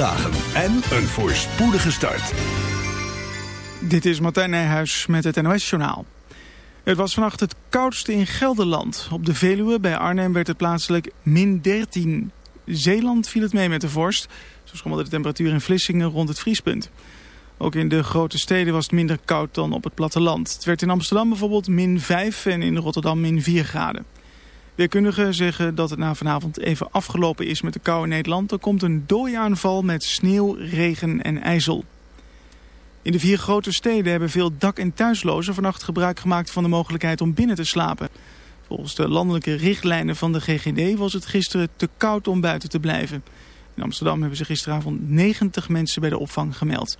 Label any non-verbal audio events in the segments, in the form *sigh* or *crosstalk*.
dagen en een voorspoedige start. Dit is Martijn Nijhuis met het NOS-journaal. Het was vannacht het koudste in Gelderland. Op de Veluwe bij Arnhem werd het plaatselijk min 13. Zeeland viel het mee met de vorst. Zo schommelde de temperatuur in Vlissingen rond het vriespunt. Ook in de grote steden was het minder koud dan op het platteland. Het werd in Amsterdam bijvoorbeeld min 5 en in Rotterdam min 4 graden. Weerkundigen zeggen dat het na vanavond even afgelopen is met de kou in Nederland. Er komt een dooiaanval met sneeuw, regen en ijzel. In de vier grote steden hebben veel dak- en thuislozen vannacht gebruik gemaakt van de mogelijkheid om binnen te slapen. Volgens de landelijke richtlijnen van de GGD was het gisteren te koud om buiten te blijven. In Amsterdam hebben ze gisteravond 90 mensen bij de opvang gemeld.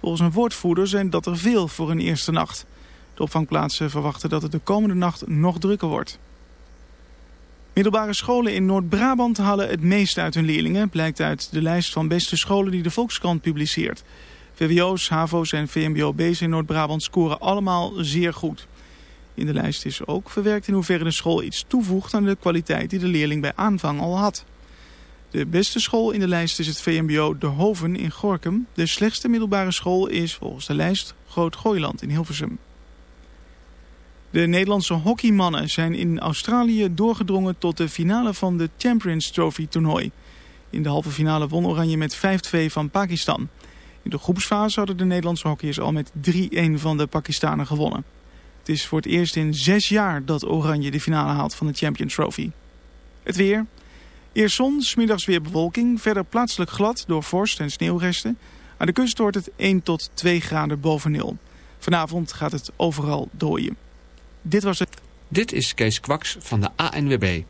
Volgens een woordvoerder zijn dat er veel voor een eerste nacht. De opvangplaatsen verwachten dat het de komende nacht nog drukker wordt. Middelbare scholen in Noord-Brabant halen het meest uit hun leerlingen, blijkt uit de lijst van beste scholen die de Volkskrant publiceert. VWO's, HAVO's en VMBO-B's in Noord-Brabant scoren allemaal zeer goed. In de lijst is ook verwerkt in hoeverre de school iets toevoegt aan de kwaliteit die de leerling bij aanvang al had. De beste school in de lijst is het VMBO De Hoven in Gorkum. De slechtste middelbare school is volgens de lijst Groot Gooiland in Hilversum. De Nederlandse hockeymannen zijn in Australië doorgedrongen tot de finale van de Champions Trophy toernooi. In de halve finale won Oranje met 5-2 van Pakistan. In de groepsfase hadden de Nederlandse hockeyers al met 3-1 van de Pakistanen gewonnen. Het is voor het eerst in zes jaar dat Oranje de finale haalt van de Champions Trophy. Het weer. Eerst zon, smiddags weer bewolking. Verder plaatselijk glad door vorst en sneeuwresten. Aan de kust wordt het 1 tot 2 graden boven nul. Vanavond gaat het overal dooien. Dit was het. Dit is Kees Kwaks van de ANWB.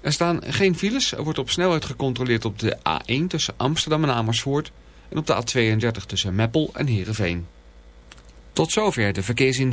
Er staan geen files. Er wordt op snelheid gecontroleerd op de A1 tussen Amsterdam en Amersfoort... en op de A32 tussen Meppel en Heerenveen. Tot zover de verkeersin.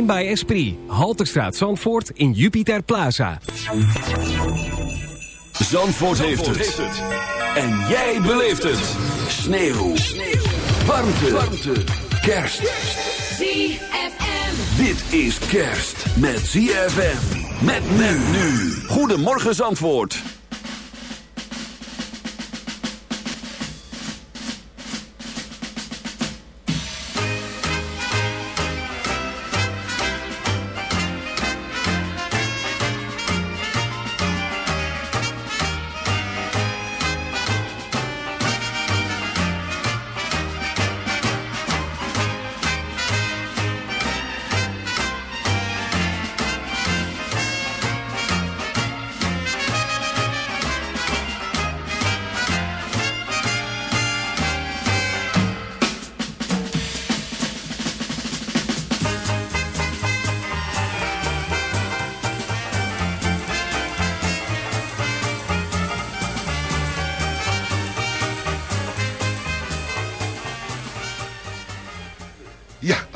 By Esprit. Halterstraat Zandvoort in Jupiter Plaza. Zandvoort, heeft, het. En jij beleeft het. Sneeuw. Warmte. Warmte. Kerst. ZFM. Dit is kerst met ZFM. Met men nu. Goedemorgen Zandvoort.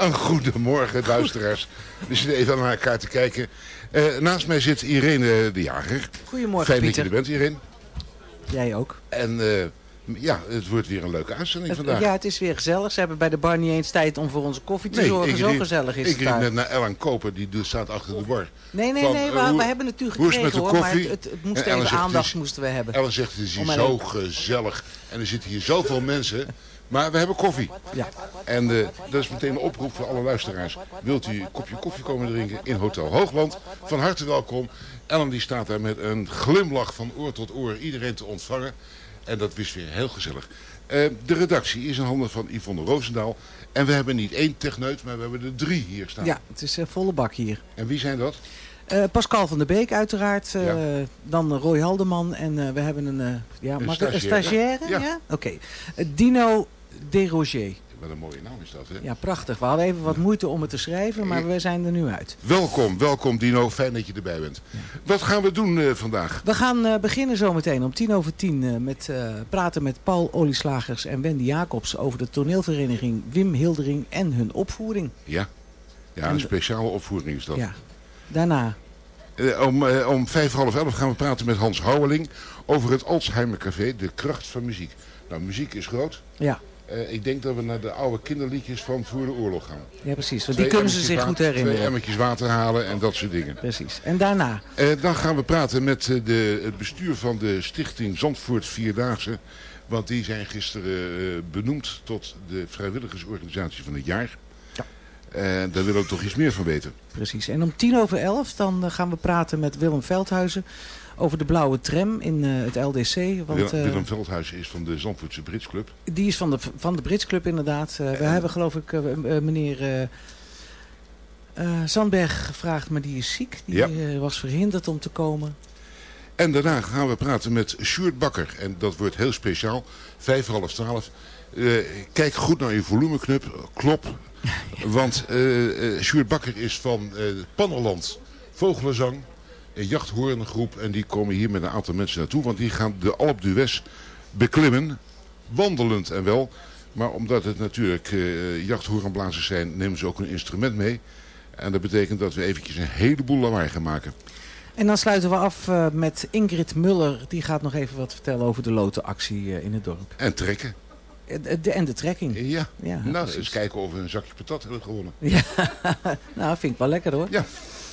Een goedemorgen luisteraars. *laughs* We zitten even naar elkaar te kijken. Eh, naast mij zit Irene de Jager. Goedemorgen, Fijn Pieter. dat je er bent, Irene. Jij ook. En eh, ja, het wordt weer een leuke uitzending Het- vandaag. ja, het is weer gezellig. Ze hebben bij de bar niet eens tijd om voor onze koffie te Nee, zorgen. ik Zo riep- gezellig is Ik het riep daar. net naar Ellen Koper, die staat achter de bar. Nee, nee, Van, nee, eh, maar hoe- we hebben het natuurlijk gekregen met de hoor. Maar koffie? het, het, het moest En even aandacht is- moesten we hebben. Ellen zegt, het is hier zo gezellig. En er zitten hier zoveel *laughs* mensen. Maar we hebben koffie. Ja. En eh, dat is meteen een oproep voor alle luisteraars. Wilt u een kopje koffie komen drinken in Hotel Hoogland? Van harte welkom. Ellen die staat daar met een glimlach van oor tot oor iedereen te ontvangen. En dat is weer heel gezellig. Eh, de redactie is in handen van Yvonne Roosendaal. En we hebben niet één techneut, maar we hebben er drie hier staan. Ja, het is een volle bak hier. En wie zijn dat? Eh, Pascal van der Beek uiteraard. eh, Ja. Dan Roy Haldeman. En eh, we hebben een, eh, ja, Een ik- een stagiaire. stagiaire. Ja. Ja? Oké. Eh, Dino Desroger. Wat een mooie naam is dat, hè? Ja, prachtig. We hadden even wat moeite om het te schrijven, maar we zijn er nu uit. Welkom, welkom Dino. Fijn dat je erbij bent. Wat gaan we doen eh, vandaag? We gaan eh, beginnen zometeen om tien over tien eh, met praten met Paul Olieslagers en Wendy Jacobs over de toneelvereniging Wim Hildering en hun opvoering. Ja, ja En een de- speciale opvoering is dat. Ja. Daarna. Om, om vijf half elf gaan we praten met Hans Houweling over het Alzheimer Café, de kracht van muziek. Nou, muziek is groot. Ja, Eh, ik denk dat we naar de oude kinderliedjes van voor de oorlog gaan. ja precies. Want Twee die kunnen ze zich goed Twee herinneren. emmertjes water halen en dat soort dingen. Precies. En daarna. Eh, dan gaan we praten met eh, de, het bestuur van de stichting Zandvoort Vierdaagse. Want die zijn gisteren benoemd tot de vrijwilligersorganisatie van het jaar. En daar willen we toch iets meer van weten. Precies. En om tien over elf dan eh, gaan we praten met Willem Veldhuizen over de blauwe tram in eh, het LDC. Want, Willem, eh, Willem Veldhuis is van de Zandvoortse Brits Club. Die is van de, van de Brits Club inderdaad. Eh, we hebben geloof ik eh, eh, meneer eh, eh, Zandberg gevraagd, maar die is ziek. Die Ja. eh, was verhinderd om te komen. En daarna gaan we praten met Sjoerd Bakker. En dat wordt heel speciaal. Vijf half twaalf. Eh, kijk goed naar je volumeknop. Klop. Want eh, Sjoerd Bakker is van eh Pannerland Vogelenzang. Een jachthoorngroep. En die komen hier met een aantal mensen naartoe. Want die gaan de Alp d'Huez beklimmen. Wandelend en wel. Maar omdat het natuurlijk eh jachthoornblazers zijn, nemen ze ook een instrument mee. En dat betekent dat we eventjes een heleboel lawaai gaan maken. En dan sluiten we af met Ingrid Muller. Die gaat nog even wat vertellen over de lotenactie in het dorp. En trekken. Eh, de- de- en de trekking. Ja, Ja, nou, eens kijken of we een zakje patat hebben gewonnen. *laughs* Ja, nou vind ik wel lekker hoor. Ja.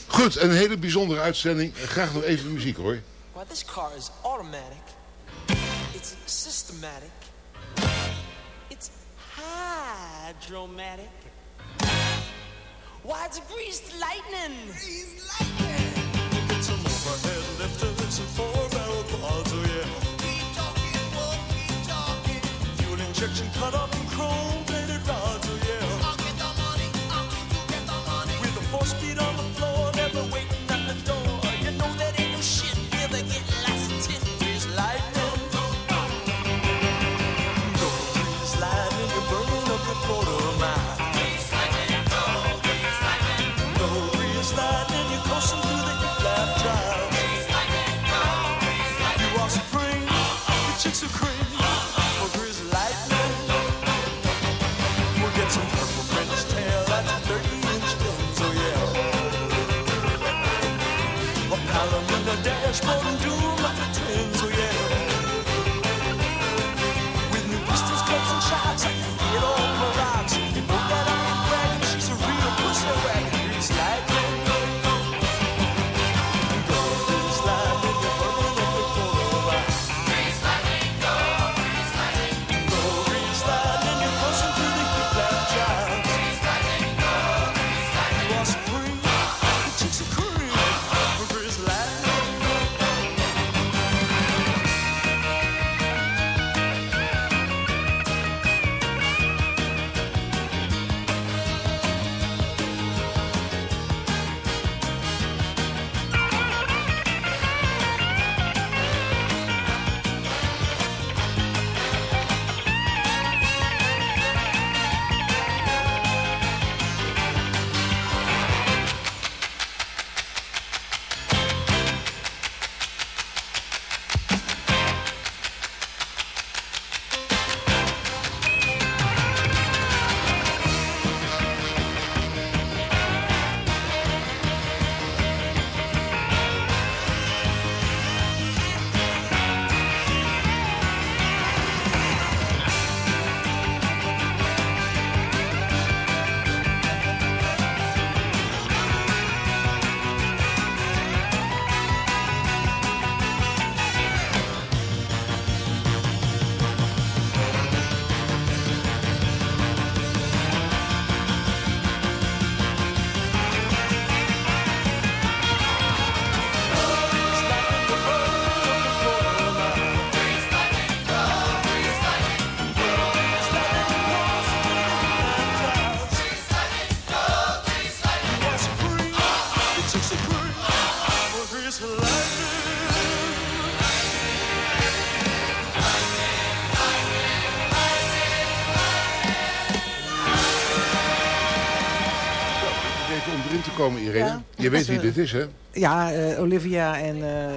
Goed, een hele bijzondere uitzending. Graag nog even de muziek hoor. Well, this car is automatic. It's systematic. It's hydromatic. Why, it's greased lightning. Greased lightning. Get some overhead lifters and church and cut off Spruch. Irene. Ja. Je weet wie dit is, hè? Ja, eh, Olivia en... eh,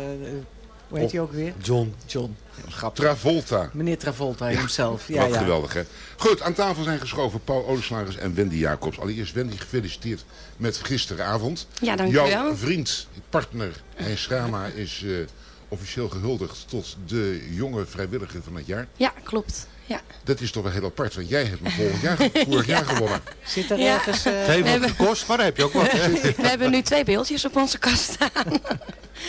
hoe heet hij ook weer? John. John. Grappig. Travolta. Meneer Travolta hemzelf. Ja, Wat ja. geweldig, hè? Goed, aan tafel zijn geschoven Paul Olieslagers en Wendy Jacobs. Allereerst Wendy, gefeliciteerd met gisteravond. Ja, dank u wel. Jouw vriend, partner Hein Schrama is eh, officieel gehuldigd tot de jonge vrijwilliger van het jaar. Ja, klopt. Ja. Dat is toch wel heel apart, want jij hebt hem vorig jaar, vorig jaar gewonnen. *laughs* Zit er Ja. ergens... eh, Het heeft We wat hebben- gekost, maar daar heb je ook wat. hè? *laughs* We hebben nu twee beeldjes op onze kast staan.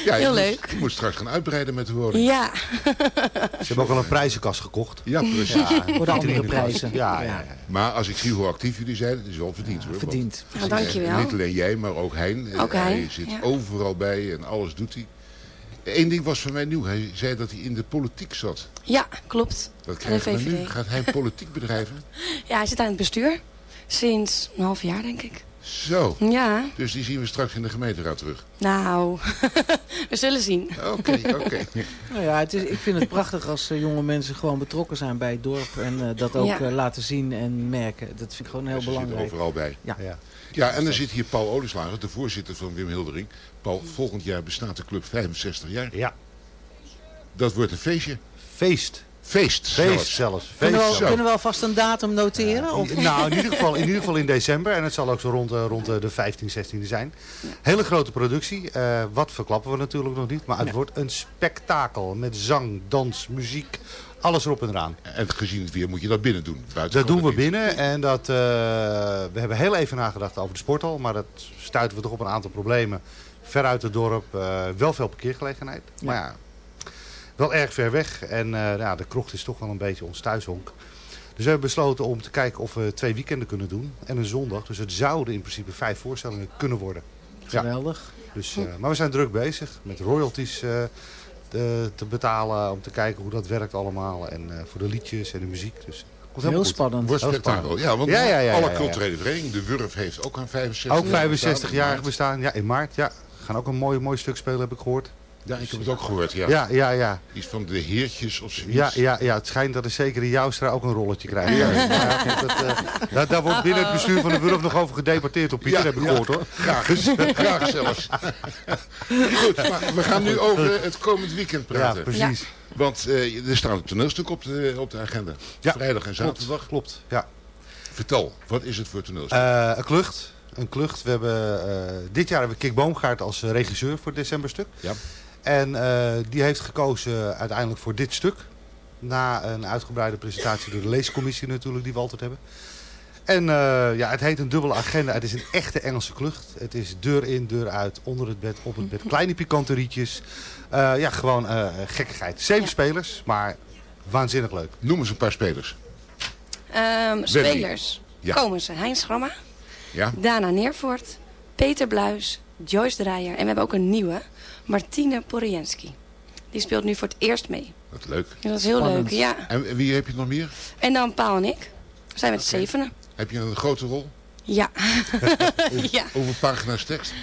Ja, *laughs* je Heel moet- leuk. Je moet straks gaan uitbreiden met de woning. Ja. Ze hebben ook al een prijzenkast gekocht. Ja, precies. Ja, Voor de andere prijzen. Ja, ja. Maar als ik zie hoe actief jullie zijn, het is wel verdiend hoor. Verdiend. Ja, dankjewel. eh, Niet alleen jij, maar ook Hein. Ook Hij hij, zit ja. overal bij en alles doet hij. Eén ding was voor mij nieuw. Hij zei dat hij in de politiek zat. Ja, klopt. Wat De krijgen we nu? VVD. Gaat hij politiek bedrijven? *laughs* Ja, hij zit aan het bestuur. Sinds een half jaar, denk ik. Zo. Ja, Dus die zien we straks in de gemeenteraad terug. nou, *laughs* we zullen zien. Oké, oké. *laughs* Nou ja, het is, ik vind het prachtig als eh, jonge mensen gewoon betrokken zijn bij het dorp. En eh, dat ook Ja. eh, laten zien en merken. Dat vind ik gewoon heel Ze zitten belangrijk. overal bij. Ja. Ja. Ja, en dan zit hier Paul Olieslager, de voorzitter van Wim Hildering. Paul, volgend jaar bestaat de club 65 jaar. Ja. Dat wordt een feestje. Feest. Feest Feest zelfs. zelfs. Kunnen we, Feest. al- kunnen we alvast een datum noteren? Of? Nou, in ieder, geval, in ieder geval in *laughs* december. En het zal ook zo rond, eh, rond eh, de 15, 16e zijn. Hele grote productie. Eh, wat verklappen we natuurlijk nog niet. Maar het Ja. wordt een spektakel. Met zang, dans, muziek. Alles erop en eraan. En gezien het weer moet je dat binnen doen. Buiten Dat doen we niet. binnen. En dat, we hebben heel even nagedacht over de sporthal. Maar dat stuiten we toch op een aantal problemen. Ver uit het dorp. wel veel parkeergelegenheid. Maar ja, wel erg ver weg. En eh, ja, de krocht is toch wel een beetje ons thuishonk. Dus we hebben besloten om te kijken of we twee weekenden kunnen doen. En een zondag. Dus het zouden in principe vijf voorstellingen kunnen worden. Ja. Geweldig. Dus, eh, maar we zijn druk bezig met royalties eh, te, te betalen. Om te kijken hoe dat werkt allemaal. En eh, voor de liedjes en de muziek. Dus Heel goed. spannend. Wordt Heel spektakel. spannend. Ja, want Ja, ja, ja, alle ja, ja. culturele verenigingen, de Wurf heeft ook aan 65 Ook 65 jaar jaar bestaan. Ja, in maart. Ja. Gaan ook een mooi, mooi stuk spelen, heb ik gehoord. Ja, ik heb het ook gehoord, ja. Ja, ja, ja. Iets van de heertjes of zoiets. Ja, ja, ja, het schijnt dat de zeker de Joustra ook een rolletje krijgt. Ja, dat, eh, daar, daar wordt binnen het bestuur van de Wurf nog over gedebatteerd op Pieter, Ja, heb ik ja. gehoord hoor. Graag, graag zelfs. Goed, maar we gaan nu over het komend weekend praten. Ja, precies. Want eh, er staat een toneelstuk op de, op de agenda. Ja, Vrijdag en zaterdag. klopt. Ja. Vertel, wat is het voor toneelstuk? Eh, een klucht. Een klucht. We hebben, eh, dit jaar hebben we Kik Boomgaard als regisseur voor het decemberstuk. Ja. En eh, die heeft gekozen uiteindelijk voor dit stuk. Na een uitgebreide presentatie door de leescommissie natuurlijk, die we altijd hebben. En eh, ja, het heet een dubbele agenda. Het is een echte Engelse klucht. Het is deur in, deur uit, onder het bed, op het bed. Kleine pikanterietjes. Eh, ja, gewoon eh, gekkigheid. Zeven spelers, maar waanzinnig leuk. Noem eens een paar spelers. Ehm, spelers. Ja. Komen ze. Heinz Gramma, Ja? Dana Neervoort, Peter Bluis, Joyce Draaier. En we hebben ook een nieuwe, Martine Porienski. Die speelt nu voor het eerst mee. Wat leuk. En dat is heel Spannend. leuk, ja. En wie heb je nog meer? En dan Paul en ik. We zijn met zevenen. Heb je een grote rol? Ja. *laughs* ja, Hoeveel pagina's tekst?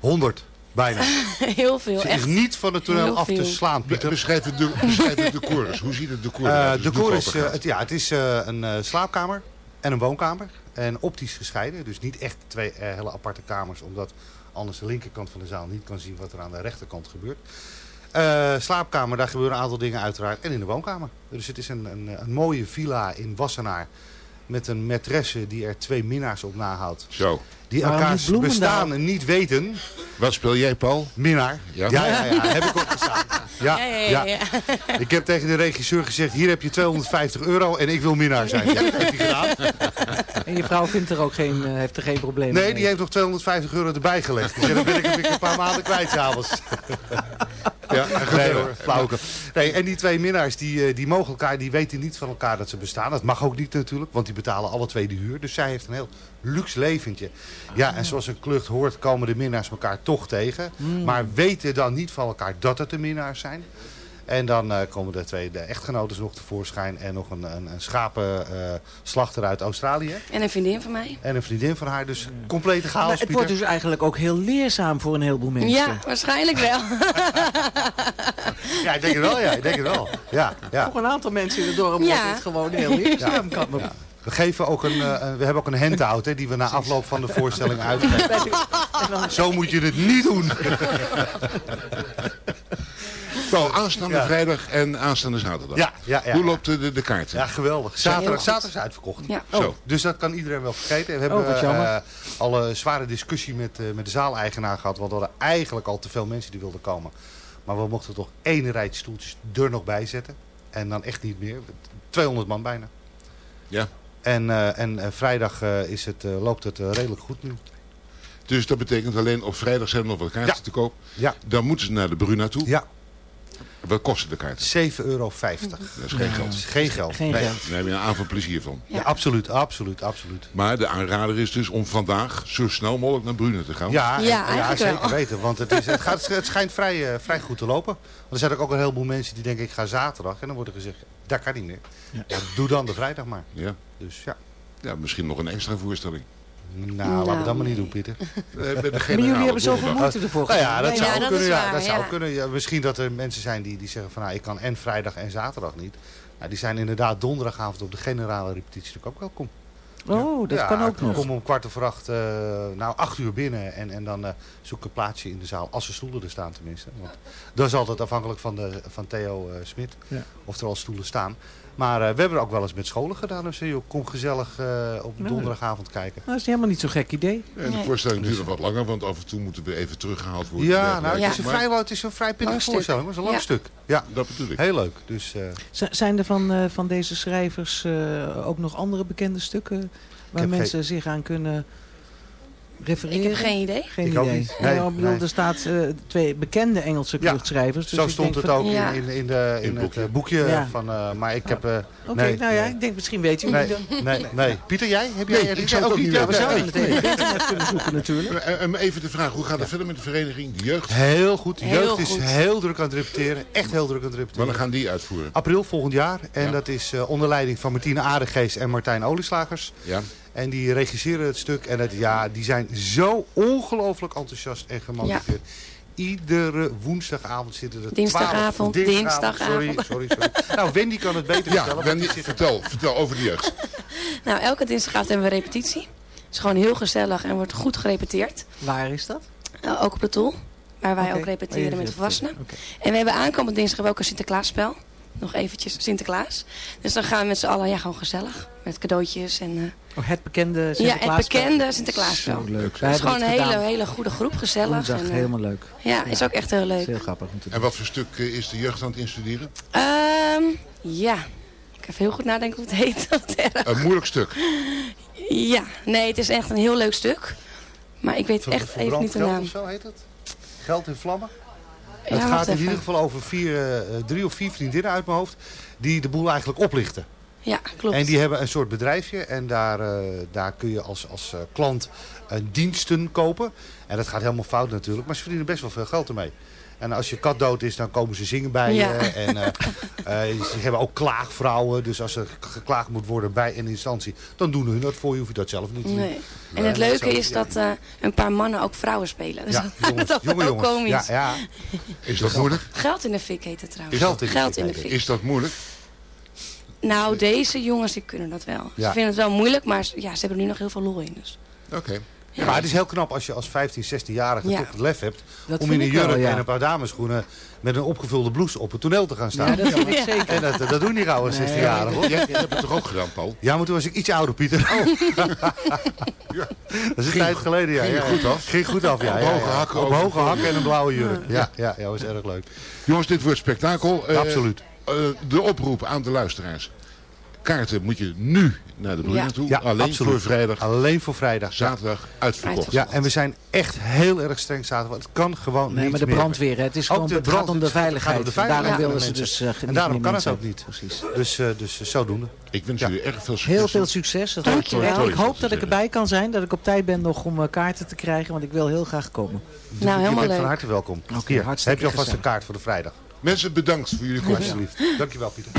100, bijna. *laughs* heel veel. Ze Echt. is niet van het toneel Heel af te slaan, Pieter. beschrijf het, de, *laughs* beschrijf het decor eens. Hoe ziet het decor Eh, eruit? de als het koor nu is, eh, het, ja, het is eh, een eh, slaapkamer en een woonkamer. En optisch gescheiden. Dus niet echt twee eh, hele aparte kamers. Omdat anders de linkerkant van de zaal niet kan zien wat er aan de rechterkant gebeurt. Eh, slaapkamer, daar gebeuren een aantal dingen uiteraard. En in de woonkamer. Dus het is een, een, een mooie villa in Wassenaar. Met een maîtresse die er twee minnaars op nahoudt. Zo. Die Waarom elkaars niet Bloemendaal? bestaan en niet weten. Wat speel jij, Paul? Minnaar. Ja? Ja, ja, ja. Heb ik ook gestaan. Ja, Ja, ja, ja, ja. Ik heb tegen de regisseur gezegd, hier heb je 250 euro en ik wil minnaar zijn. Ja, dat heeft hij gedaan. En je vrouw vindt er ook geen, eh, heeft er geen probleem mee. Nee, die heeft nog 250 euro erbij gelegd. Zei, dan ben ik hem een paar maanden kwijt s'avonds. Ja, Nee hoor, flauwke. Nee, en die twee minnaars, die, eh, die mogen elkaar, die weten niet van elkaar dat ze bestaan. Dat mag ook niet natuurlijk, want die betalen alle twee de huur. Dus zij heeft een heel luxe leventje. Ja, en zoals een klucht hoort, komen de minnaars elkaar toch tegen. Maar weten dan niet van elkaar dat het de minnaars zijn. En dan eh, komen de twee de echtgenoten nog tevoorschijn. En nog een, een, een schapenslachter uit Australië. En een vriendin van mij. En een vriendin van haar. Dus complete chaos, Maar het Pieter. wordt dus eigenlijk ook heel leerzaam voor een heleboel mensen. Ja, waarschijnlijk wel. *laughs* Ja, ik denk het wel. Ja, ik denk het wel. Ja, ja. Voor een aantal mensen in het dorp Ja. wordt het gewoon heel leerzaam. Kan me We, geven ook een, eh, we hebben ook een handout hè, die we na afloop van de voorstelling uitgeven. Zo moet je het niet doen. Nou, aanstaande Ja. vrijdag en aanstaande zaterdag. Ja, ja, ja, Hoe loopt de, de, de kaart? Ja, geweldig. Zaterdag, zaterdag is uitverkocht. Ja. Zo. Oh, dus dat kan iedereen wel vergeten. We hebben Oh, wat jammer. eh, al een zware discussie met, eh, met de zaaleigenaar gehad. Want we hadden eigenlijk al te veel mensen die wilden komen. Maar we mochten toch één rijtje stoeltjes er nog bij zetten. En dan echt niet meer. 200 man bijna. Ja. En, eh, en eh, vrijdag eh, is het, loopt het redelijk goed nu. Dus dat betekent alleen op vrijdag zijn er nog wat kaarten Ja. te koop. Ja. Dan moeten ze naar de Bruna toe. Ja, Wat kosten de kaarten? 7,50 euro. Dat is geen geld. Is geen geld. Geen Nee. geld. Daar heb je een avond plezier van. Ja, absoluut, absoluut, absoluut. Maar de aanrader is dus om vandaag zo snel mogelijk naar Bruna te gaan. Ja, en- Ja, zeker wel. weten. Want het, is, het, gaat, het schijnt vrij, vrij goed te lopen. Want er zijn ook een heleboel mensen die denken ik ga zaterdag. En dan wordt er gezegd, dat kan niet meer. Ja. doe dan de vrijdag maar. Ja. Dus ja. Ja, misschien nog een extra voorstelling. Nou, laten we dat maar niet doen, Pieter. Eh, Maar jullie hebben zoveel moeite ervoor Nou ja, dat Nee, zou ja, ook dat kunnen. waar, dat zou ja. kunnen. Ja, misschien dat er mensen zijn die, die zeggen van nou, ik kan en vrijdag en zaterdag niet. Nou, die zijn inderdaad donderdagavond op de generale repetitie natuurlijk ook welkom. Oh, dat Ja, kan ook nog. Kom om kwart over acht, eh, nou acht uur binnen en, en dan eh, zoek een plaatsje in de zaal. Als er stoelen er staan tenminste. Want dat is altijd afhankelijk van, de, van Theo eh, Smit. Ja. Of er al stoelen staan. Maar eh, we hebben er ook wel eens met scholen gedaan. Dus joh, kom gezellig eh, op donderdagavond kijken. Dat is helemaal niet zo'n gek idee. En de Nee. voorstelling duurt nog wat langer, want af en toe moeten we even teruggehaald worden. Ja, nou, het is een vrij, het is een vrij stuk. voorstelling. Het is een lang Ja. stuk. Ja, Dat bedoel ik. heel leuk. Dus, eh, Zijn er van, eh, van deze schrijvers eh, ook nog andere bekende stukken waar mensen zich aan kunnen refereren? Ik heb geen idee. Geen Ik ook idee. niet. Nee, bedoel. Er staat eh, twee bekende Engelse Ja, kluchtschrijvers. Dus zo ik stond denk het van- ook Ja. in, in, de, in, In het boekje. eh, boekje. Ja. Van, eh, maar ik heb... eh, Oké, nee, nou ja, nee. ik denk misschien weet jullie Nee, dan. nee, nee. *laughs* Pieter, jij? Heb jij Nee, ik zou het ook niet Ja, we zouden het even kunnen zoeken natuurlijk. Even de vraag, hoe gaat het verder met de vereniging, de jeugd? Heel goed. De jeugd is heel druk aan het repeteren. Echt heel druk aan het repeteren. Wanneer gaan die uitvoeren? April volgend jaar. En dat is eh, onder leiding van Martine Aardegeest en Martijn Olieslagers. Ja. En die regisseren het stuk. En het, ja, die zijn zo ongelooflijk enthousiast en gemotiveerd. Iedere woensdagavond zitten er Dinsdagavond, 12 dinsdagavond. Sorry, sorry, sorry. nou, Wendy kan het beter Ja, vertellen. Wendy, vertel, vertel over de jeugd. *laughs* Nou, elke dinsdagavond hebben we repetitie. Het is gewoon heel gezellig en wordt goed gerepeteerd. Waar is dat? Eh, ook op de Tol, waar wij ook repeteren met je volwassenen. En we hebben aankomend dinsdag ook een Sinterklaasspel. Nog eventjes Sinterklaas. Dus dan gaan we met z'n allen ja, gewoon gezellig. Met cadeautjes en... eh, Oh, het bekende ja, het bekende Sinterklaasspel. Zo leuk. Het is hebben gewoon een hele, hele goede groep, gezellig. Woensdag, en, eh, helemaal leuk. ja, is ook echt heel Dat leuk. is heel grappig om te doen. En wat voor stuk eh, is de jeugd aan het instuderen? Ehm, ja, ik even heel goed nadenken hoe het heet. *laughs* Een moeilijk stuk. Ja, nee, het is echt een heel leuk stuk. Maar ik weet Ver- echt even niet de geld naam. of zo heet het? Geld in vlammen? Ja, het gaat in ieder geval over vier, eh, eh, drie of vier vriendinnen uit mijn hoofd. Die de boel eigenlijk oplichten. Ja, klopt. En die hebben een soort bedrijfje en daar, eh, daar kun je als, als klant diensten kopen. En dat gaat helemaal fout natuurlijk, maar ze verdienen best wel veel geld ermee. En als je kat dood is, dan komen ze zingen bij Ja. je. En eh, eh, ze hebben ook klaagvrouwen. Dus als er geklaagd moet worden bij een instantie, dan doen hun dat voor je. Hoef je dat zelf niet te doen. Nee. En het leuke is dat eh, een paar mannen ook vrouwen spelen. Dus Ja, *laughs* dat jongens, dat jonge ook jongens. komisch. Ja, ja. Is dat moeilijk? Geld in de fik heet het trouwens. Geld in de Geld fik in de heet fik. Is dat moeilijk? Nou, deze jongens die kunnen dat wel. Ja. Ze vinden het wel moeilijk, maar ja, ze hebben er nu nog heel veel lol in. Dus. Oké. Maar het is heel knap als je als 15, 16-jarige Ja. toch het lef hebt Dat om in een wel, jurk ja. en een paar dameschoenen met een opgevulde blouse op het toneel te gaan staan. Ja, dat ik *laughs* zeker. En dat, dat doen die oude 16-jarigen hoor. Jij, jij hebt het toch ook gedaan, Paul? Ja, maar toen was ik iets ouder, Pieter. *laughs* Ja. Dat is een tijd geleden, ja. ging ja, goed ja. af? Ging goed af, ja. Op ja, hoge ja. hakken Op over- hoge hakken en een blauwe jurk. Ja, ja, ja, was erg leuk. Jongens, dit wordt spektakel. Eh, Absoluut. eh, de oproep aan de luisteraars. Kaarten moet je nu naar de Bruna Ja. toe. Ja, Alleen absoluut. voor vrijdag, Alleen voor vrijdag. Ja. zaterdag uitverkocht. Ja, en we zijn echt heel erg streng zaterdag. want Het kan gewoon Nee, niet maar de meer. brandweer, hè. het, is gewoon, de het gaat brand- om de het gaat om de veiligheid. Daarom willen ze dus uh, En daarom kan het ook niet. Precies. Dus, eh, dus eh, zodoende. Ik wens Ja. jullie erg veel succes. Heel veel succes. Dat Dankjewel. hoop ik. Hoop dat ik erbij kan zijn. Dat ik op tijd ben nog om kaarten te krijgen. Want ik wil heel graag komen. Nou, je helemaal bent van harte welkom. Oké, Hier, heb je alvast een kaart voor de vrijdag. Mensen, bedankt voor jullie komst. Alsjeblieft. Dankjewel, Pieter.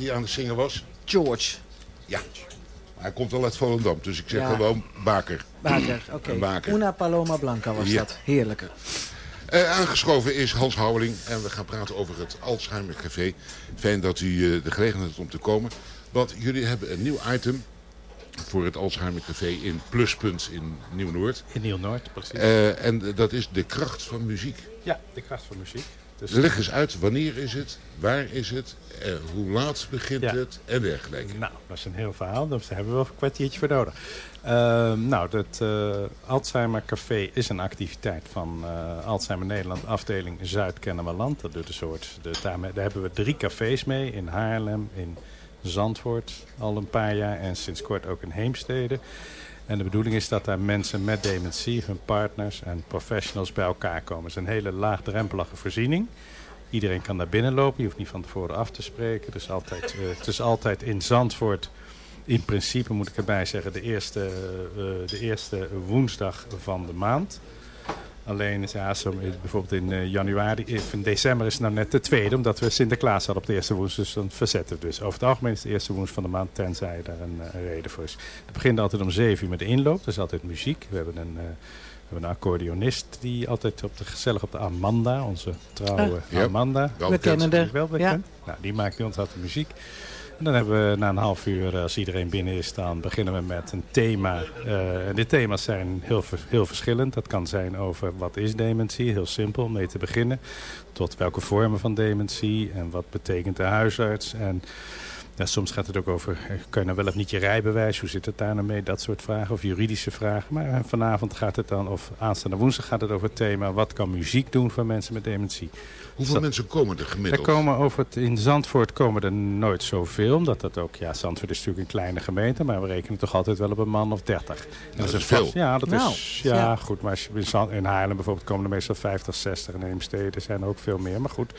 Die aan het zingen was? George. Ja. Hij komt wel uit Volendam, dus ik zeg Ja. gewoon Baker. Baker, oké. Baker. Una Paloma Blanca was Ja. dat. Heerlijke. Eh, aangeschoven is Hans Houweling en we gaan praten over het Alzheimer Café. Fijn dat u eh, de gelegenheid hebt om te komen. Want jullie hebben een nieuw item voor het Alzheimer Café in Pluspunt in Nieuw-Noord. In Nieuw-Noord, precies. Eh, en dat is de kracht van muziek. Ja, de kracht van muziek. Dus Leg eens uit, wanneer is het, waar is het, eh, hoe laat begint Ja. het en dergelijke. Nou, dat is een heel verhaal. Daar hebben we wel een kwartiertje voor nodig. Ehm, nou, het eh, Alzheimer Café is een activiteit van eh, Alzheimer Nederland, afdeling Zuid-Kennemerland. Dat doet een soort, de, daarmee, daar hebben we drie cafés mee. In Haarlem, in Zandvoort al een paar jaar en sinds kort ook in Heemstede. En de bedoeling is dat daar mensen met dementie, hun partners en professionals bij elkaar komen. Het is een hele laagdrempelige voorziening. Iedereen kan daar binnenlopen, je hoeft niet van tevoren af te spreken. Is altijd, eh, het is altijd in Zandvoort, in principe moet ik erbij zeggen, de eerste, eh, de eerste woensdag van de maand. Alleen, ja, zo, bijvoorbeeld in eh, januari, eh, in december is het nou net de tweede, omdat we Sinterklaas hadden op de eerste woensdag, dus dan verzetten we dus. Over het algemeen is het de eerste woensdag van de maand, tenzij daar een, eh, een reden voor is. Het begint altijd om zeven uur met de inloop, er is altijd muziek. We hebben een, we hebben een accordeonist die altijd op de, gezellig op de Amanda, onze trouwe Ah. Ja, Amanda. wel We kennen Die de... is wel bekend. Nou, die maakt bij ons altijd muziek. En dan hebben we na een half uur, eh, als iedereen binnen is, dan beginnen we met een thema. Eh, en de thema's zijn heel, heel verschillend. Dat kan zijn over wat is dementie, heel simpel mee te beginnen. Tot welke vormen van dementie en wat betekent de huisarts. En ja, soms gaat het ook over, eh, kan je nou wel of niet je rijbewijs, hoe zit het daar nou mee, dat soort vragen. Of juridische vragen. Maar vanavond gaat het dan, of aanstaande woensdag gaat het over het thema, wat kan muziek doen voor mensen met dementie. Hoeveel mensen komen er er gemiddeld? komen over het, in Zandvoort komen er nooit zoveel. Omdat dat ook, ja, Zandvoort is natuurlijk een kleine gemeente. Maar we rekenen toch altijd wel op een man of 30. En dat is een veel. vast- Ja, dat Nou, is, ja, ja. goed. Maar als je in, Zand- in Haarlem bijvoorbeeld komen er meestal 50, 60. En in Heemstede zijn er ook veel meer. Maar goed,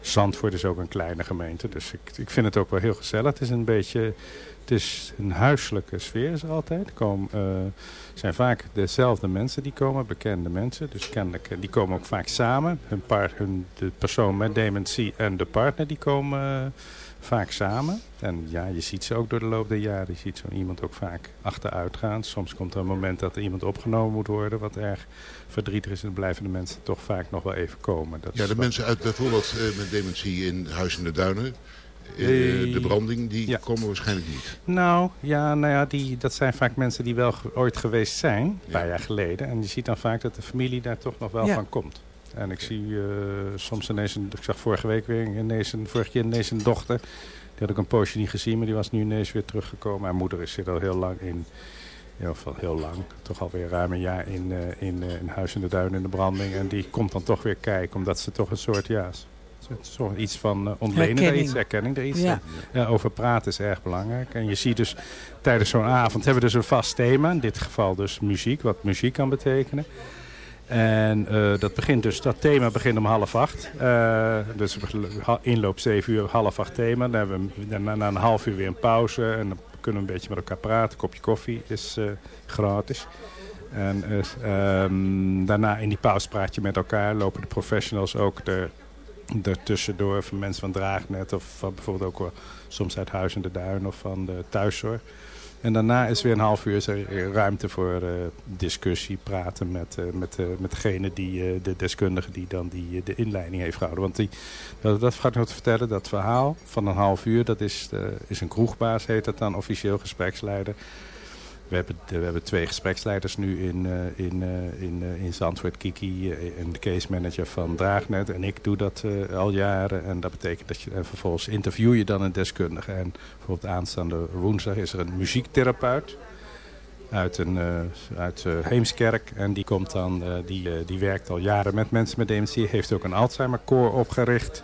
Zandvoort is ook een kleine gemeente. Dus ik, ik vind het ook wel heel gezellig. Het is een beetje... Het is een huiselijke sfeer is er altijd. Er komen, eh, zijn vaak dezelfde mensen die komen, bekende mensen. Dus kennelijk, eh, die komen ook vaak samen. Hun paar, hun, de persoon met dementie en de partner die komen eh, vaak samen. En ja, je ziet ze ook door de loop der jaren. Je ziet zo iemand ook vaak achteruit gaan. Soms komt er een moment dat er iemand opgenomen moet worden. Wat erg verdrietig is. En dan blijven de mensen toch vaak nog wel even komen. Dat Ja, de wat- mensen uit bijvoorbeeld met dementie in Huis in de Duinen, de branding, die ja. komen waarschijnlijk niet. Nou, ja, nou ja die, dat zijn vaak mensen die wel ge- ooit geweest zijn, een Ja. paar jaar geleden. En je ziet dan vaak dat de familie daar toch nog wel Ja. van komt. En ik zie eh, soms ineens, een, ik zag vorige week weer ineens een, vorige keer ineens een dochter. Die had ik een poosje niet gezien, maar die was nu ineens weer teruggekomen. Haar moeder is zit al heel lang in, in ieder geval heel lang, toch alweer ruim een jaar in, eh, in, eh, in Huis in de Duinen in de branding. En die komt dan toch weer kijken, omdat ze toch een soort, ja, zo, iets van eh, ontlenen, Herkenning. iets, herkenning, daar iets. Ja. Ja, over praten is erg belangrijk. En je ziet dus tijdens zo'n avond hebben we dus een vast thema. In dit geval dus muziek, wat muziek kan betekenen. En eh, dat begint dus, dat thema begint om half acht. Eh, dus inloop zeven uur, half acht thema. Dan hebben we daarna na een half uur weer een pauze. En dan kunnen we een beetje met elkaar praten. Een kopje koffie is gratis. En eh, ehm, daarna in die pauze praat je met elkaar. Lopen de professionals ook er, ertussendoor. Van mensen van Draagnet of van bijvoorbeeld ook soms uit Huis in de Duin of van de thuiszorg. En daarna is weer een half uur ruimte voor eh, discussie, praten met, eh, met, eh, met degene die, de deskundige die dan die, de inleiding heeft gehouden. Want die, dat, dat ga ik nog te vertellen, dat verhaal van een half uur, dat is, is een kroegbaas, heet dat dan, officieel gespreksleider. We hebben, we hebben twee gespreksleiders nu in, eh, in, eh, in, eh, in Zandvoort, Kiki eh, de case manager van Draagnet. En ik doe dat eh, al jaren. En dat betekent dat je en vervolgens interview je dan een deskundige. En bijvoorbeeld aanstaande woensdag is er een muziektherapeut uit, een, eh, uit eh, Heemskerk. En die, komt dan, eh, die, eh, die werkt al jaren met mensen met dementie. Heeft ook een Alzheimer-koor opgericht.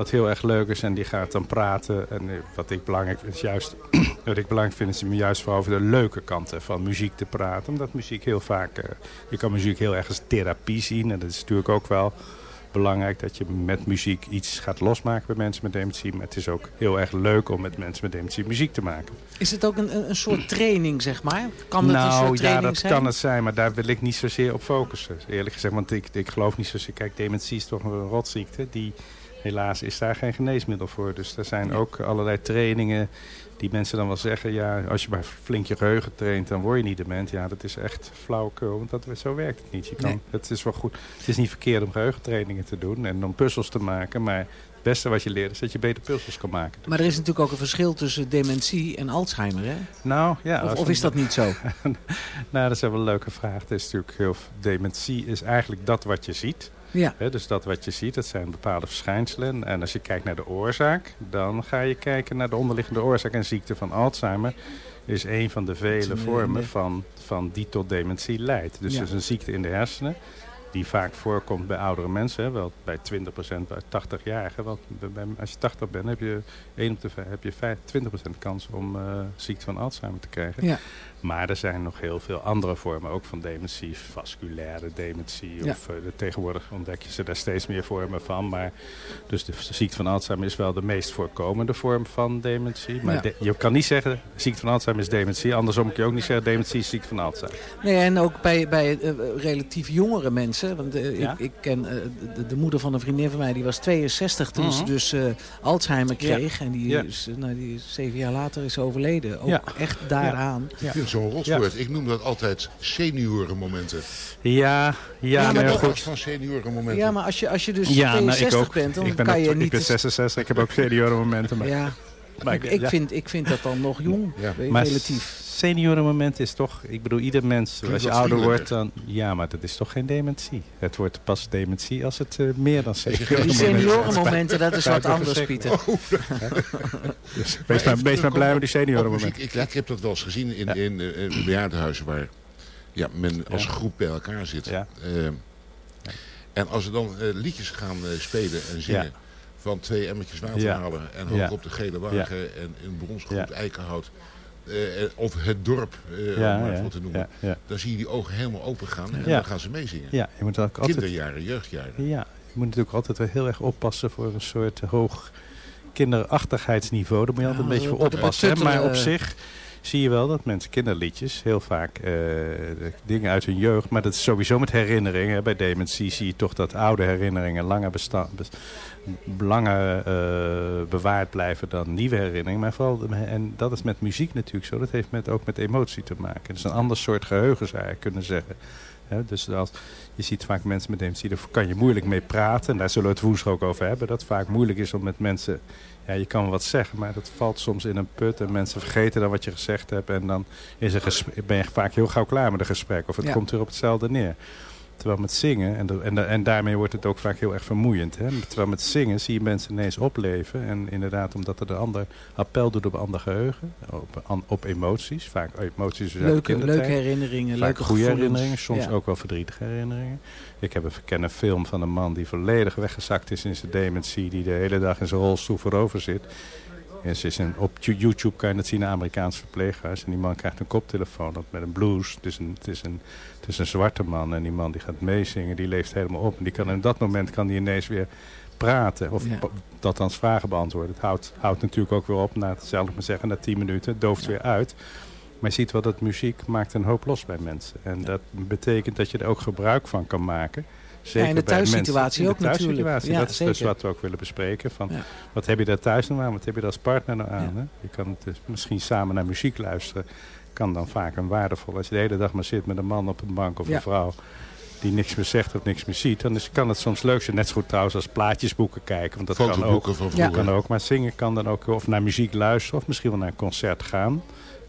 Wat heel erg leuk is. En die gaat dan praten. En eh, wat ik belangrijk vind, is juist, *clears throat* wat ik belangrijk vind, is om juist voor over de leuke kanten van muziek te praten. Omdat muziek heel vaak, eh, je kan muziek heel erg als therapie zien. En dat is natuurlijk ook wel belangrijk dat je met muziek iets gaat losmaken bij mensen met dementie. Maar het is ook heel erg leuk om met mensen met dementie muziek te maken. Is het ook een, een, een soort training, zeg maar? Kan het een nou soort ja, training dat zijn? kan het zijn, maar daar wil ik niet zozeer op focussen. Eerlijk gezegd, want ik, ik geloof niet zozeer... Kijk, dementie is toch een rotziekte. Die, helaas is daar geen geneesmiddel voor. Dus er zijn ook allerlei trainingen die mensen dan wel zeggen... ja, als je maar flink je geheugen traint, dan word je niet dement. Ja, dat is echt flauwekul, want dat, zo werkt het niet. Je kan, Nee. Het is wel goed. Het is niet verkeerd om geheugentrainingen te doen en om puzzels te maken... maar het beste wat je leert is dat je beter puzzels kan maken. Maar er is natuurlijk ook een verschil tussen dementie en Alzheimer, hè? Nou, ja. Of, is dat niet zo? *laughs* nou, dat is wel een leuke vraag. Het is natuurlijk heel, dementie is eigenlijk dat wat je ziet. Ja. Dus dat wat je ziet, dat zijn bepaalde verschijnselen. En als je kijkt naar de oorzaak, dan ga je kijken naar de onderliggende oorzaak. En ziekte van Alzheimer is een van de vele vormen van, van die tot dementie leidt. Dus Ja. het is een ziekte in de hersenen. Die vaak voorkomt bij oudere mensen, wel bij 20%, bij 80-jarigen. Want bij- bij- als je 80 bent, heb je, 1 op de, vijf- heb je vijf- 20% kans om eh, ziekte van Alzheimer te krijgen. Ja. Maar er zijn nog heel veel andere vormen, ook van dementie, vasculaire dementie. Ja. Of eh, tegenwoordig ontdek je ze daar steeds meer vormen van. Maar, dus de ziekte van Alzheimer is wel de meest voorkomende vorm van dementie. Maar Ja. de- je kan niet zeggen, ziekte van Alzheimer is dementie. Andersom kun je ook niet zeggen, dementie is ziekte van Alzheimer. Nee, en ook bij, bij eh, relatief jongere mensen. Want eh, Ja? ik, ik ken de, de moeder van een vriendin van mij, die was 62 toen ze Mhm. dus Alzheimer Ja. kreeg. En die, Ja. is, nou, die zeven jaar later is overleden. Ook Ja. echt daaraan. Het zo'n rotwoord. Ik noem dat altijd seniorenmomenten. Ja, ja, ik maar heb ook goed. van seniorenmomenten. Ja, maar als je, als je dus Ja, nou, ik 62 ook. bent, dan ik ben, kan je ik niet... ben 66, ik heb ook *laughs* seniorenmomenten. Maar, Ja, maar ik, ik, ja. vind, ik vind dat dan nog jong, relatief. Seniorenmoment is toch, ik bedoel, ieder mens, Klinkt als je ouder wordt, dan, ja, maar dat is toch geen dementie. Het wordt pas dementie als het eh, meer dan Die seniorenmomenten dat is wat anders. Pieter. Dus *laughs* wees maar, wees maar blij met die seniorenmomenten. Ik, ik heb dat wel eens gezien in, in, eh, in bejaardenhuizen waar ja, men als groep bij elkaar zit. Ja. Eh, en als we dan eh, liedjes gaan eh, spelen en zingen Ja. van twee emmertjes water Ja. halen en hoog Ja. op de gele wagen en in bronsgroep Ja. eikenhout. Eh, eh, of het dorp, eh, Ja, om maar ja, te noemen. ja, ja. Dan zie je die ogen helemaal open gaan en Ja. dan gaan ze meezingen. Ja, je moet ook altijd... Kinderjaren, jeugdjaren. Ja, je moet natuurlijk altijd wel heel erg oppassen voor een soort hoog kinderachtigheidsniveau. Daar moet je altijd een beetje voor oppassen. hè. Maar op tuttelen, zich zie je wel dat mensen kinderliedjes heel vaak eh, dingen uit hun jeugd... maar dat is sowieso met herinneringen. hè. Bij dementie zie je toch dat oude herinneringen langer, bestaan, bes- langer eh, bewaard blijven dan nieuwe herinneringen. Maar vooral, en dat is met muziek natuurlijk zo. Dat heeft met, ook met emotie te maken. Het is een ander soort geheugen zou je kunnen zeggen. Dus als, je ziet vaak mensen met dementie, daar kan je moeilijk mee praten. En daar zullen we het woensdag ook over hebben. Dat het vaak moeilijk is om met mensen... Ja, je kan wat zeggen, maar dat valt soms in een put. En mensen vergeten dan wat je gezegd hebt. En dan is gesprek, ben je vaak heel gauw klaar met een gesprek. Of het Ja. komt weer op hetzelfde neer. Terwijl met zingen, en, de- en, de- en daarmee wordt het ook vaak heel erg vermoeiend. Hè? Terwijl met zingen zie je mensen ineens opleven. En inderdaad, omdat er een ander appel doet op ander geheugen. Op, op emoties. Vaak emoties de Leuke, leuke herinneringen, Vaak leuke goede gevoelens. herinneringen, soms Ja. ook wel verdrietige herinneringen. Ik heb een, ken een film van een man die volledig weggezakt is in zijn dementie. Die de hele dag in zijn rolstoel voorover zit. En ze is een, op YouTube kan je het zien, een Amerikaans verpleeghuis. En die man krijgt een koptelefoon op met een blues. Het is een, het, is een, het is een zwarte man en die man die gaat meezingen. Die leeft helemaal op. En die kan, in dat moment kan die ineens weer praten. Of Ja. dat althans vragen beantwoorden. Het houdt, houdt natuurlijk ook weer op, na, zal ik maar zeggen, na tien minuten. Het dooft weer uit. Maar je ziet wel dat muziek maakt een hoop los bij mensen. En dat betekent dat je er ook gebruik van kan maken. Zeker in de thuissituatie ook in de natuurlijk. thuissituatie. Ja, dat is dus wat we ook willen bespreken. Van, Ja. Wat heb je daar thuis nou aan? Wat heb je daar als partner nou aan? Hè? Je kan dus misschien samen naar muziek luisteren. Kan dan vaak een waardevol. Als je de hele dag maar zit met een man op een bank of Ja. een vrouw die niks meer zegt of niks meer ziet, dan is, kan het soms leuk zijn. Net zo goed trouwens als plaatjesboeken kijken. Want dat kan ook. Van vroeger. kan ook. Maar zingen kan dan ook. Of naar muziek luisteren of misschien wel naar een concert gaan.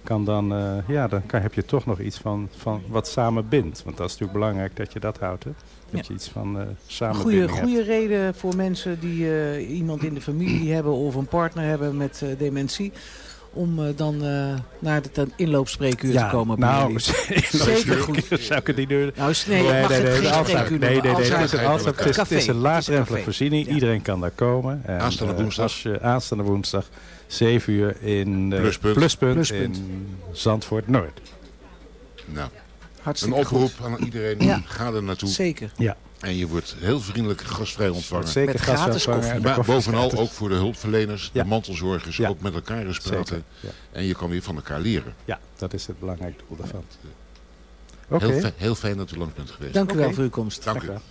Kan dan, eh, ja, dan kan, heb je toch nog iets van, van wat samen bindt. Want dat is natuurlijk belangrijk dat je dat houdt. Hè? Dat Ja. je iets van eh samenbinding goede, hebt. goede reden voor mensen die eh, iemand in de familie *clears throat* hebben of een partner hebben met eh, dementie. Om eh, dan eh, naar het inloopspreekuur te komen. bij nou, *laughs* zeker goed. *laughs* Zou ik het niet doen? Nou, is- nee, mag het geen nee, nee, nee, het is een Alzheimer- het is- Café. Het is een laagdrempelige voorziening. Iedereen kan daar komen. En, Aanstaande woensdag. Als je, aanstaande woensdag, 7 uur in eh, Pluspunt. Pluspunt in Zandvoort Noord. Nou, Hartstikke een oproep goed. aan iedereen. Ja. Ga er naartoe. Zeker. Ja. En je wordt heel vriendelijk gastvrij ontvangen. Zeker Met gratis koffie. Maar bovenal gratis. ook voor de hulpverleners, Ja. de mantelzorgers, Ja. ook met elkaar eens praten. Ja. En je kan weer van elkaar leren. Ja, dat is het belangrijke doel daarvan. Oké. Heel, fi- heel fijn dat u langs bent geweest. Dank u wel voor uw komst. Dank u. Graag gedaan.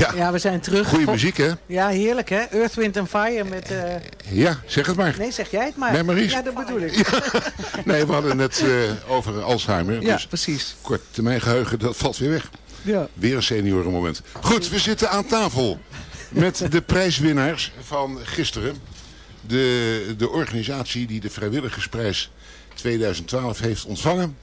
Ja. Ja, we zijn terug. Goeie muziek, hè? Ja, heerlijk hè. Earth, Wind and Fire met... eh, Ja, zeg het maar. Nee, zeg jij het maar. Memories. Ja, dat bedoel ik. *laughs* Nee, we hadden het eh, over Alzheimer. Ja, dus precies. Kort termijn geheugen, dat valt weer weg. Ja. Weer een seniorenmoment. Goed, we zitten aan tafel met de prijswinnaars van gisteren. De, de organisatie die de Vrijwilligersprijs 2012 heeft ontvangen.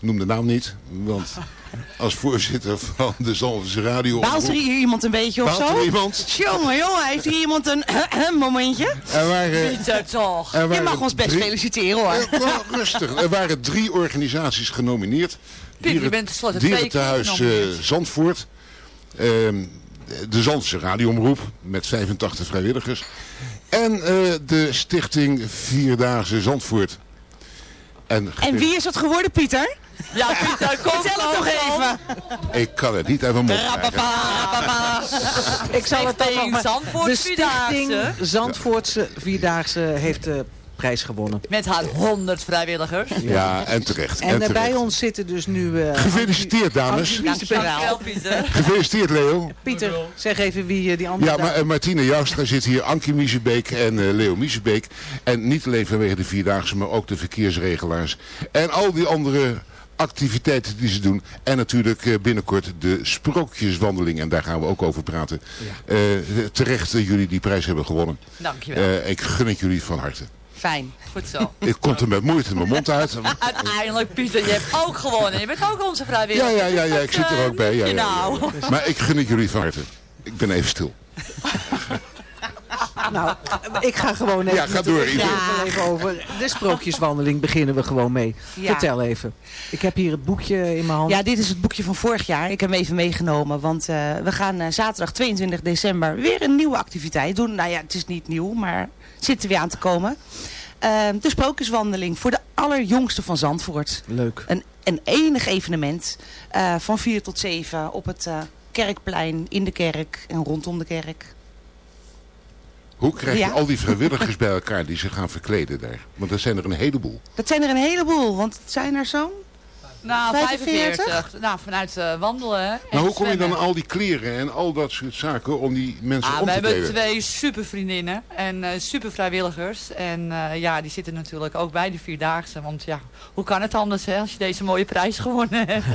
Noem de naam niet, want *laughs* als voorzitter van de Zalverse Radio... Baalt er hier iemand een beetje of Baalt zo? er iemand? Jongen, jongen, heeft hier iemand een *clears throat* momentje? Er waren, Pieter, toch. er Je mag ons best drie- feliciteren hoor. Eh, wel rustig. Er waren drie organisaties genomineerd. Pieter, je bent tenslotte twee keer Dierenthuis eh. Zandvoort. ehm, de Zandse radioomroep met 85 vrijwilligers. En eh, de stichting Vierdaagse Zandvoort. En, En wie is het geworden, Pieter? Ja, Pieter, *laughs* kom Vertel het nog even. Ik kan het niet mijn mond krijgen. Ik zal het toch nog maar... Zandvoort De stichting Vierdaagse. Zandvoortse Vierdaagse heeft de prijs gewonnen. Met haar 100 vrijwilligers. Ja, en terecht. En, En, eh, terecht. bij ons zitten dus nu... eh, Gefeliciteerd, dames. Dankjewel, Pieter. Gefeliciteerd, Leo. Pieter, zeg even wie eh, die andere... Ja, maar Martine Joustra zit hier, Ankie Miezebeek en eh, Leo Miezebeek. En niet alleen vanwege de Vierdaagse, maar ook de verkeersregelaars. En al die andere activiteiten die ze doen. En natuurlijk eh, binnenkort de sprookjeswandeling. En daar gaan we ook over praten. Eh, terecht dat jullie die prijs hebben gewonnen. Dankjewel. Eh, ik gun het jullie van harte. Fijn, goed zo. Ik kom er met moeite mijn mond uit. *laughs* Uiteindelijk, Pieter, je hebt ook gewonnen. Je bent ook onze Ja, vrijwilliger. ja, ja, ja, ik zit er ook bij. Ja, ja, ja, Nou. ja. Maar ik gun het jullie van harte. Ik ben even stil. *laughs* *laughs* Nou, ik ga gewoon even, Ja, ga door, even over. De sprookjeswandeling beginnen we gewoon mee. Ja. Vertel even. Ik heb hier het boekje in mijn hand. Ja, dit is het boekje van vorig jaar. Ik heb hem even meegenomen, want eh, we gaan eh, zaterdag 22 december weer een nieuwe activiteit doen. Nou ja, het is niet nieuw, maar het zit er weer aan te komen. Ehm, de sprookjeswandeling voor de allerjongste van Zandvoort. Leuk. Een, een enig evenement eh, van 4 tot 7 op het kerkplein, in de kerk en rondom de kerk. Hoe krijg je Ja. al die vrijwilligers bij elkaar die zich gaan verkleden daar? Want dat zijn er een heleboel. Dat zijn er een heleboel, want het zijn er zo'n... Nou, 45? 45. Nou, vanuit eh, wandelen. Nou, hoe kom je dan al die kleren en al dat soort zaken om die mensen Ah, om we te hebben kleden? twee super vriendinnen en eh, super vrijwilligers. En eh, ja, die zitten natuurlijk ook bij de Vierdaagse. Want ja, hoe kan het anders hè, als je deze mooie prijs gewonnen hebt.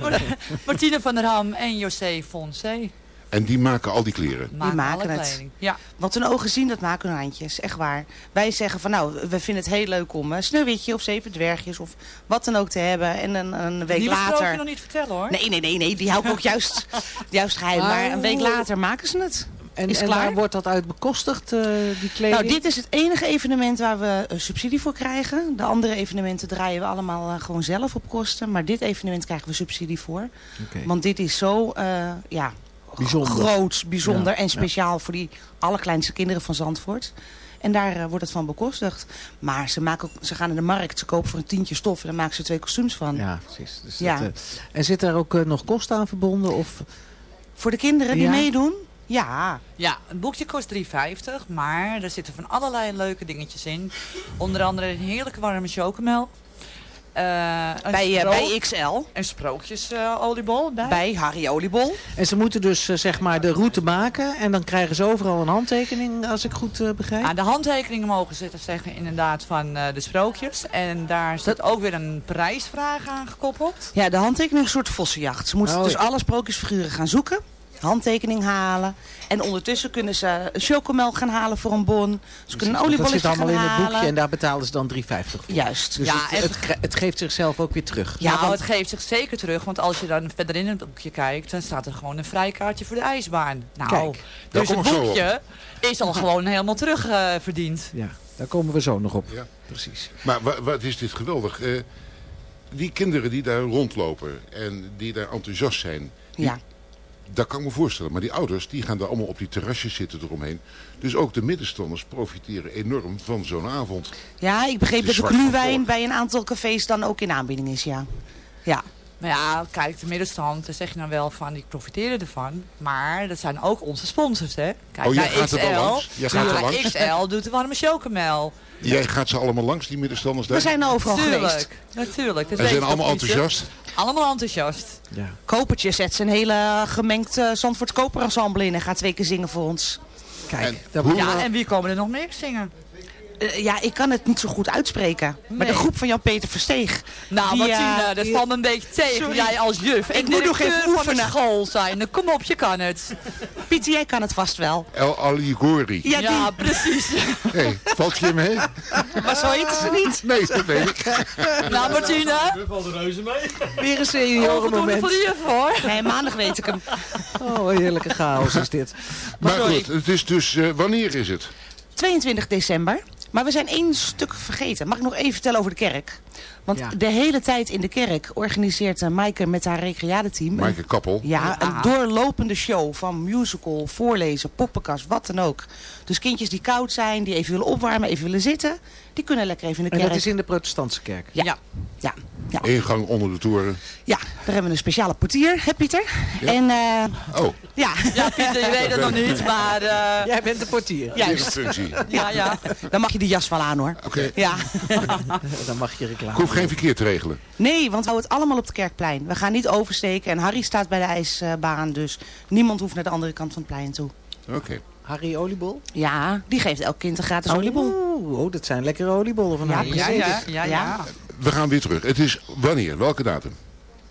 Maar- *laughs* Martine van der Ham en José Fonse. En die maken al die kleren. Die maken het. kleding. Ja. Wat hun ogen zien, dat maken hun handjes. Echt waar. Wij zeggen van nou, we vinden het heel leuk om een sneeuwwitje of zeven dwergjes of wat dan ook te hebben. En een, een week die later... nog niet vertellen hoor. Nee, nee, nee, nee. Die hou ik ook *laughs* juist, juist geheim. Maar een week later maken ze het. En, is en klaar. waar wordt dat uit bekostigd, eh, die kleding? Nou, dit is het enige evenement waar we eh, subsidie voor krijgen. De andere evenementen draaien we allemaal eh, gewoon zelf op kosten. Maar dit evenement krijgen we subsidie voor. Oké. Want dit is zo eh, ja, Bijzonder. groot, bijzonder Ja, en speciaal voor die allerkleinste kinderen van Zandvoort. En daar eh, wordt het van bekostigd. Maar ze, maken ook, ze gaan in de markt, ze kopen voor een tientje stof en dan maken ze twee kostuums van. Ja, precies. Dus Ja. dat, eh, en zit daar ook eh, nog kosten aan verbonden? Of... Voor de kinderen die Ja. meedoen? Ja. Ja, het boekje kost 3,50, maar er zitten van allerlei leuke dingetjes in. Onder andere een heerlijke warme chocomel. Eh, Bij, eh, bij XL. Een sprookjesoliebol. bij. Bij Harry Oliebol. En ze moeten dus eh, zeg maar de route maken en dan krijgen ze overal een handtekening, als ik goed eh, begrijp. Aan de handtekeningen mogen zitten zeggen inderdaad van eh, de sprookjes. En daar zit ook weer een prijsvraag aan gekoppeld. Ja, de handtekening is een soort vossenjacht. Ze moeten Oh, dus ja. alle sprookjesfiguren gaan zoeken. Handtekening halen. En ondertussen kunnen ze een chocomel gaan halen voor een bon. Ze kunnen een Want dat oliebolletje zit allemaal in het halen. boekje en daar betalen ze dan 3,50 voor. Juist. Dus Ja, het, en- het, ge- het geeft zichzelf ook weer terug. Ja, nou, het geeft zich zeker terug. Want als je dan verder in het boekje kijkt, dan staat er gewoon een vrijkaartje voor de ijsbaan. Nou, Kijk, dus het boekje is al *laughs* gewoon helemaal terug eh, verdiend. Ja, daar komen we zo nog op. Ja. Precies. Maar wa- wat is dit geweldig. Eh, die kinderen die daar rondlopen en die daar enthousiast zijn. die- Ja. Dat kan ik me voorstellen. Maar die ouders die gaan daar allemaal op die terrasjes zitten eromheen. Dus ook de middenstanders profiteren enorm van zo'n avond. Ja, ik begreep dat de gluwijn bij een aantal cafés dan ook in aanbieding is, ja. Ja. Maar ja, kijk, de middenstand, daar zeg je dan wel van, die profiteren ervan. Maar dat zijn ook onze sponsors, hè. Kijk, Oh, jij gaat er XL. dan langs? Jij gaat er Ja, langs? XL doet de warme chocomel. Jij gaat ze allemaal langs, die middenstanders daar? We zijn er overal Tuurlijk, geweest. natuurlijk. Weet zijn allemaal enthousiast? Allemaal enthousiast. Ja. Kopertje zet zijn hele gemengd uh, Zandvoorts koperensemble in en gaat twee keer zingen voor ons. Kijk, ja, en wie komen er nog meer zingen? Uh, ja, ik kan het niet zo goed uitspreken. Maar de Nee. groep van Jan-Peter Versteeg. Nou, die, Martine, uh, dat valt me een beetje tegen. Sorry. Jij als juf. Ik en moet nog van de oefenen. school zijn. Kom op, je kan het. *laughs* Pieter, jij kan het vast wel. El Aligori. Ja, precies. *laughs* Hey, valt je mee? *laughs* Maar zo heet ze niet. Nee, dat weet ik. Nou, Martine. valt de reuze mee. Weer een seniorenmoment. voor de juf, hoor. Nee, maandag weet ik hem. Oh, een heerlijke chaos is dit. Maar goed, het is dus, eh, wanneer is het? 22 december. Maar we zijn één stuk vergeten. Mag ik nog even vertellen over de kerk? Want Ja. de hele tijd in de kerk organiseert uh, Maaike met haar recreatieteam... Maaike Kappel. Ja, een doorlopende show van musical, voorlezen, poppenkast, wat dan ook. Dus kindjes die koud zijn, die even willen opwarmen, even willen zitten... die kunnen lekker even in de En kerk. dat is in de protestantse kerk. Ja. Ja. ja. Ja. Ingang onder de toren. Ja, daar hebben we een speciale portier, hè Pieter? En eh Oh, ja. Ja, Pieter, je weet het nog niet, maar... eh, Jij bent de portier. Juist. functie. Ja, ja. Dan mag je de jas wel aan hoor. Oké. Ja. *laughs* Dan mag je reclame. Ik hoef geen verkeer te regelen. Nee, want we houden het allemaal op het kerkplein. We gaan niet oversteken en Harry staat bij de ijsbaan, dus niemand hoeft naar de andere kant van het plein toe. Oké. Harry Oliebol? Ja, die geeft elk kind een gratis oliebol. Oeh, oh, dat zijn lekkere oliebollen van Ja, Harry. Ja, precies. ja, ja, ja. We gaan weer terug. Het is wanneer? Welke datum?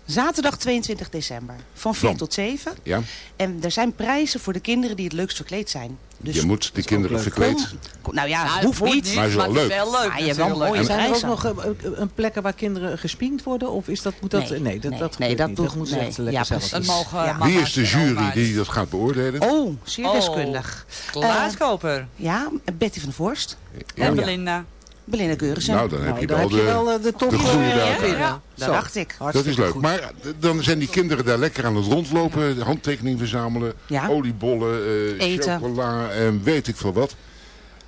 Zaterdag 22 december, van 4 Van. tot 7. Ja? En er zijn prijzen voor de kinderen die het leukst verkleed zijn. Dus je moet de kinderen verkleed. Kom- nou ja, Nou, hoeft niet. Maar is wel het leuk. is wel leuk je wel mooie En zijn er ook nog eh, eh, een plekken waar kinderen gespinkt worden? Of is dat, moet dat... Nee, Nee, dat, nee, dat, nee, dat niet. ze nee. lekker Ja, zelf mogen Ja. Wie is de jury die dat gaat beoordelen? Oh, zeer Oh. deskundig. Klaas Koper. Ja, Betty van der Vorst. Ja. En Belinda. Belinda Geurissen. Nou, dan heb Nou, je wel heb je de, wel eh, de top de goede eh. Ja, dat Zo, dacht ik. Dat is hartstikke leuk. goed. Maar eh, dan zijn die kinderen daar lekker aan het rondlopen. Handtekening verzamelen. Ja. Oliebollen, eh, Eten. chocola en weet ik veel wat.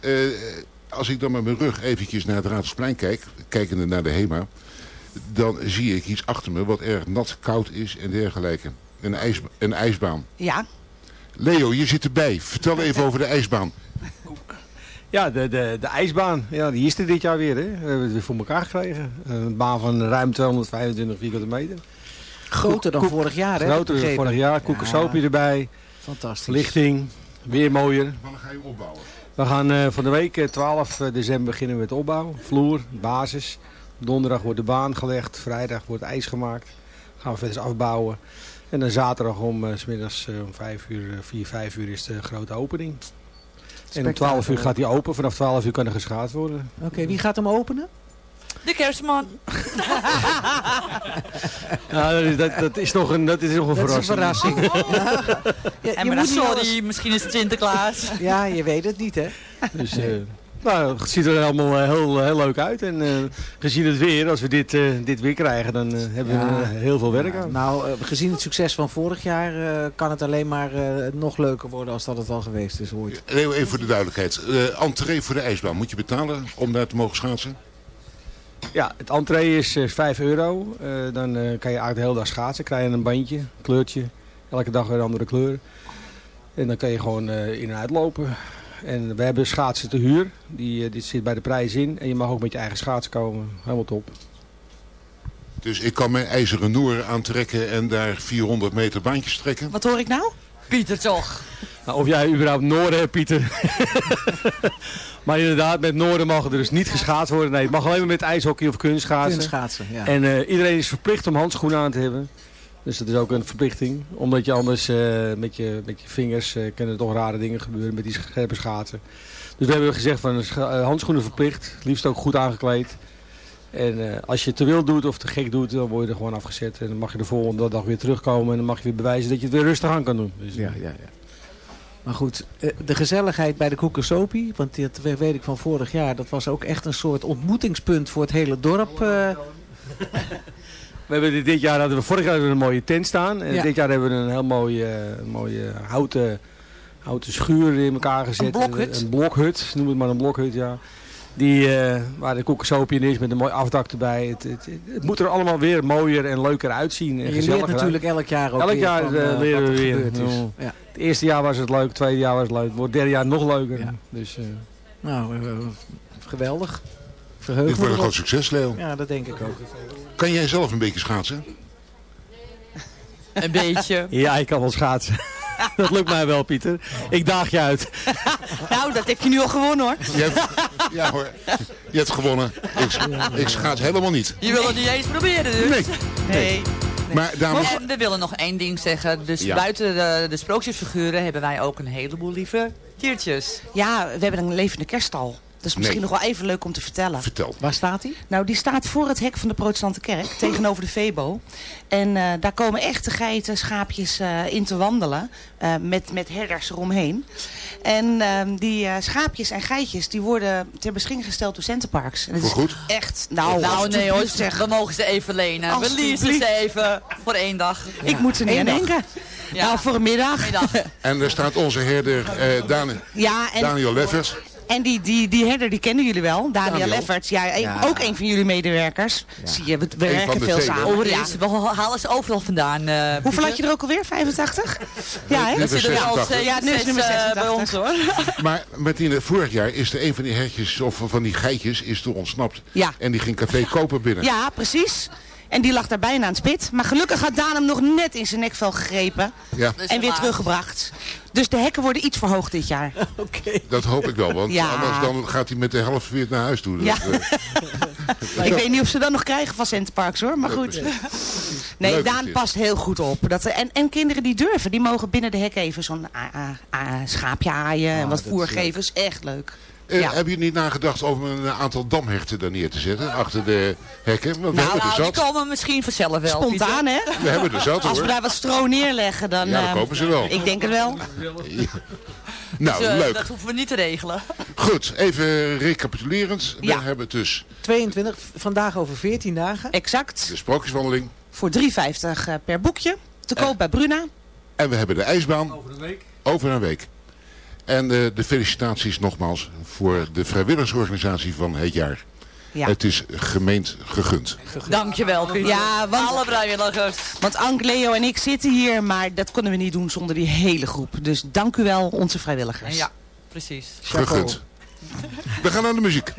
Eh, als ik dan met mijn rug eventjes naar het Raadsplein kijk, kijkende naar de HEMA, dan zie ik iets achter me wat erg nat, koud is en dergelijke. Een, ijs, een ijsbaan. Ja, Leo, je zit erbij. Vertel even over de ijsbaan. *laughs* Ja, de, de, de ijsbaan. Ja, die is er dit jaar weer. Hè. We hebben het weer voor elkaar gekregen. Een baan van ruim 225 vierkante meter. Groter dan Koek- vorig jaar, hè? Groter dan vorig jaar. Koekersopie Ja, erbij. Fantastisch. Lichting. Weer mooier. Wanneer ga je opbouwen? We gaan eh, van de week eh, 12 december beginnen met opbouw. Vloer, basis. Donderdag wordt de baan gelegd. Vrijdag wordt ijs gemaakt. Gaan we verder afbouwen. En dan zaterdag om eh, 's middags eh, om 5 uur, eh, 4, 5 uur is de grote opening. En om 12 uur gaat hij open. Vanaf 12 uur kan er geschaad worden. Oké, wie gaat hem openen? De kerstman. Ja, *laughs* dat, is, dat, dat is nog een, dat is nog een Dat is een verrassing. *laughs* Ja, en je maar moet sorry, alles- misschien is het Sinterklaas. Ja, je weet het niet, hè? Dus, eh, nou, het ziet er allemaal eh, heel, heel leuk uit. En eh, gezien het weer, als we dit, eh, dit weer krijgen, dan eh, hebben we Ja. er heel veel werk aan. Nou, gezien het succes van vorig jaar eh, kan het alleen maar eh, nog leuker worden als dat het al geweest is ooit. Even voor de duidelijkheid. Eh entree voor de ijsbaan. Moet je betalen om daar te mogen schaatsen? Ja, het entree is eh, 5 euro. Eh, dan eh, kan je eigenlijk de hele dag schaatsen. krijg je een bandje, kleurtje. Elke dag weer een andere kleur. En dan kan je gewoon eh, in en uitlopen. En we hebben schaatsen te huur. Die, eh, dit zit bij de prijs in. En je mag ook met je eigen schaatsen komen. Helemaal top. Dus ik kan mijn ijzeren noer aantrekken en daar 400 meter baantjes trekken. wat hoor ik nou? Pieter toch. Nou, of jij überhaupt Noorden hebt, Pieter. *laughs* maar inderdaad, met Noorden mag er dus niet geschaatst worden. Nee, het mag alleen maar met ijshockey of kunstschaatsen. Kunstschaatsen, ja. En eh, iedereen is verplicht om handschoenen aan te hebben. Dus dat is ook een verplichting. Omdat je anders eh, met, je, met je vingers eh, kunnen er toch rare dingen gebeuren met die scherpe schaatsen. Dus we hebben gezegd van eh, handschoenen verplicht. Het liefst ook goed aangekleed. En eh, als je te wild doet of te gek doet, dan word je er gewoon afgezet. En dan mag je de volgende dag weer terugkomen. En dan mag je weer bewijzen dat je het weer rustig aan kan doen. Dus, Ja, ja, ja. Maar goed, de gezelligheid bij de Koekersopie, want dat we- weet ik van vorig jaar, dat was ook echt een soort ontmoetingspunt voor het hele dorp. *laughs* We hebben dit, dit jaar hadden we vorig jaar hadden we een mooie tent staan. En Ja. dit jaar hebben we een heel mooie, eh, mooie houten, houten schuur in elkaar gezet. Een blokhut? Een blokhut, noem het maar een blokhut, ja. Die, eh, waar de koekensoopje in is met een mooi afdak erbij. Het, het, het moet er allemaal weer mooier en leuker uitzien. En je leert natuurlijk elk jaar ook Elk weer jaar van, eh, leren wat we er weer. Ja. Het eerste jaar was het leuk, het tweede jaar was het leuk. Het wordt derde jaar nog leuker. Dus, Nou, geweldig. Verheugd Dit wordt een groot succes, Leo. Ja, dat denk ik ook. Kan jij zelf een beetje schaatsen? Een beetje. *laughs* ja, ik kan wel schaatsen. *laughs* dat lukt mij wel, Pieter. Ik daag je uit. *laughs* Nou, dat heb je nu al gewonnen hoor. Je hebt, ja hoor, je hebt gewonnen. Ik, ik schaats helemaal niet. Je wil het niet eens proberen dus. Nee. Nee. Maar dames, En we willen nog één ding zeggen. Dus Ja. buiten de, de sprookjesfiguren hebben wij ook een heleboel lieve diertjes. Ja, we hebben een levende kerststal. Dat is misschien Nee. nog wel even leuk om te vertellen. Vertel. Waar staat hij? Nou, die staat voor het hek van de protestante kerk, tegenover de Febo. En eh, daar komen echte geiten, schaapjes eh, in te wandelen, eh, met, met herders eromheen. En ehm, die eh, schaapjes en geitjes, die worden ter beschikking gesteld door Centerparks. En het is Voorgoed? Echt, nou, nou nee hoor, zeg. we mogen ze even lenen. We leasen ze even voor één dag. Ik moet er niet denken. Nou, voor een middag. en er staat onze herder eh, Dan- Ja, en- Daniel Leffers. En die, die, die herder, die kennen jullie wel. Daniel, Daniel. Lefferts. Ja, een- Ja. ook een van jullie medewerkers. Zie je, we, werken de veel samen. Overigens, we halen ze overal vandaan. eh, Hoeveel had je er ook alweer? 85? Ja, hè? Nummer Dat zit er al 86. Ja, nu is nummer eh, 86. bij ons hoor. *laughs* Maar Martine, vorig jaar is er een van die hertjes of van die geitjes is er ontsnapt. Ja. En die ging café kopen binnen. Ja, precies. En die lag daar bijna aan het spit. Maar gelukkig had Daan hem nog net in zijn nekvel gegrepen. Ja. En weer teruggebracht. Dus de hekken worden iets verhoogd dit jaar. *laughs* Dat hoop ik wel, want Ja. anders dan gaat hij met de helft weer naar huis toe. Dat, eh, *laughs* Ik weet niet of ze dat nog krijgen van Centerparks hoor, maar goed. *laughs* Nee, Leuk Daan past heel goed op. Dat, en, en kinderen die durven, die mogen binnen de hek even zo'n schaapje aaien en wat dat is voer geven. Is echt leuk. Eh, Ja. Heb je niet nagedacht om een aantal damherten daar neer te zetten? Achter de hekken? Want we hebben er Nou, die zat. komen misschien vanzelf wel. Spontaan hè? We hebben er zat Als we hoor. daar wat stro neerleggen, dan... Ja, dan eh, kopen ze wel. Ik denk het wel. Nou, Dus, eh, leuk. Dat hoeven we niet te regelen. Goed, even recapitulerend. We Ja. hebben het dus 22, vandaag over 14 dagen. Exact. de sprookjeswandeling. Voor 3,50 eh, per boekje. Te koop bij Bruna. En we hebben de ijsbaan. Over een week. Over een week. En eh, de felicitaties nogmaals voor de vrijwilligersorganisatie van het jaar. Ja. Het is gemeend gegund. Dankjewel, Pieter. Ja, want, Alle vrijwilligers. Want Ank, Leo en ik zitten hier, maar dat konden we niet doen zonder die hele groep. Dus dank u wel, onze vrijwilligers. Ja, precies. Gegund. We gaan naar de muziek.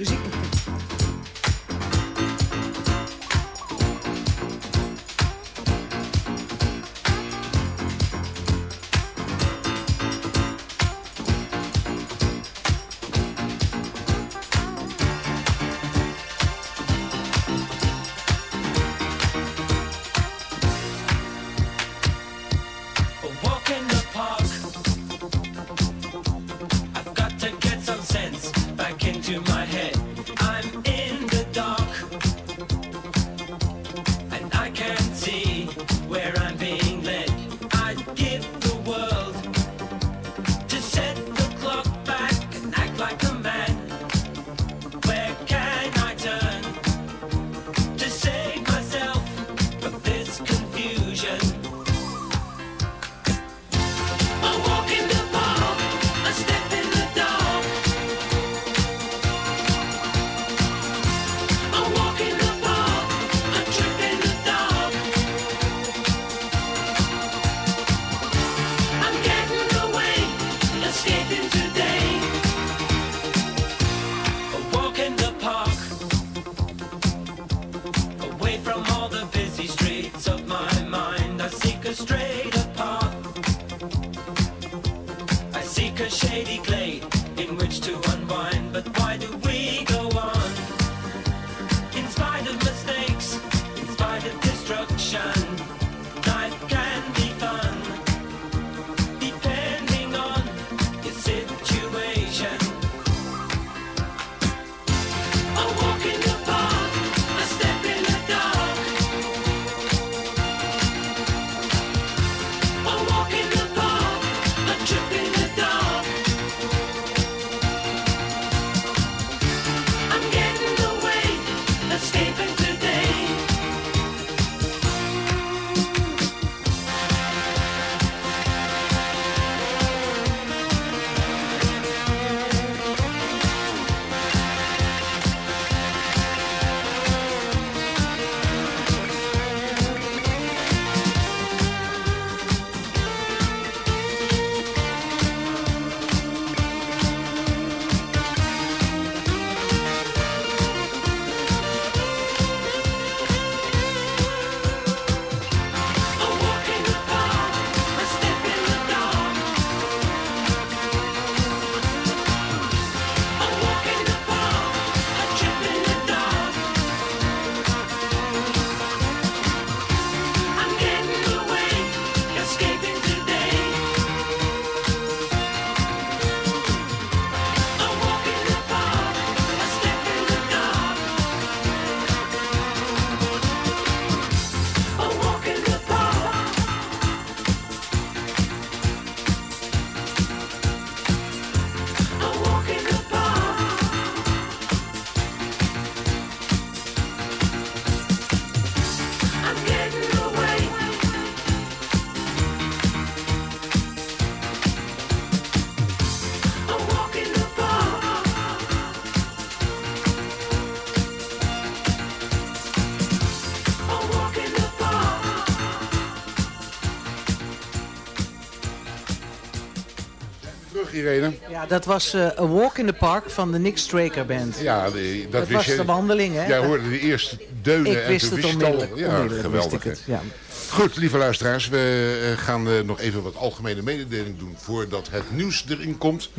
Ja, dat was eh, A Walk in the Park van de Nick Straker Band. Ja, de- dat, Dat wist was je. de wandeling, hè? Jij hoorde de eerste deunen Ik en wist toen het wist je onmiddellijk. al. Ja, onmiddellijk geweldig. wist ik hè. het, ja. Goed, lieve luisteraars, we eh, gaan eh, nog even wat algemene mededeling doen voordat het nieuws erin komt.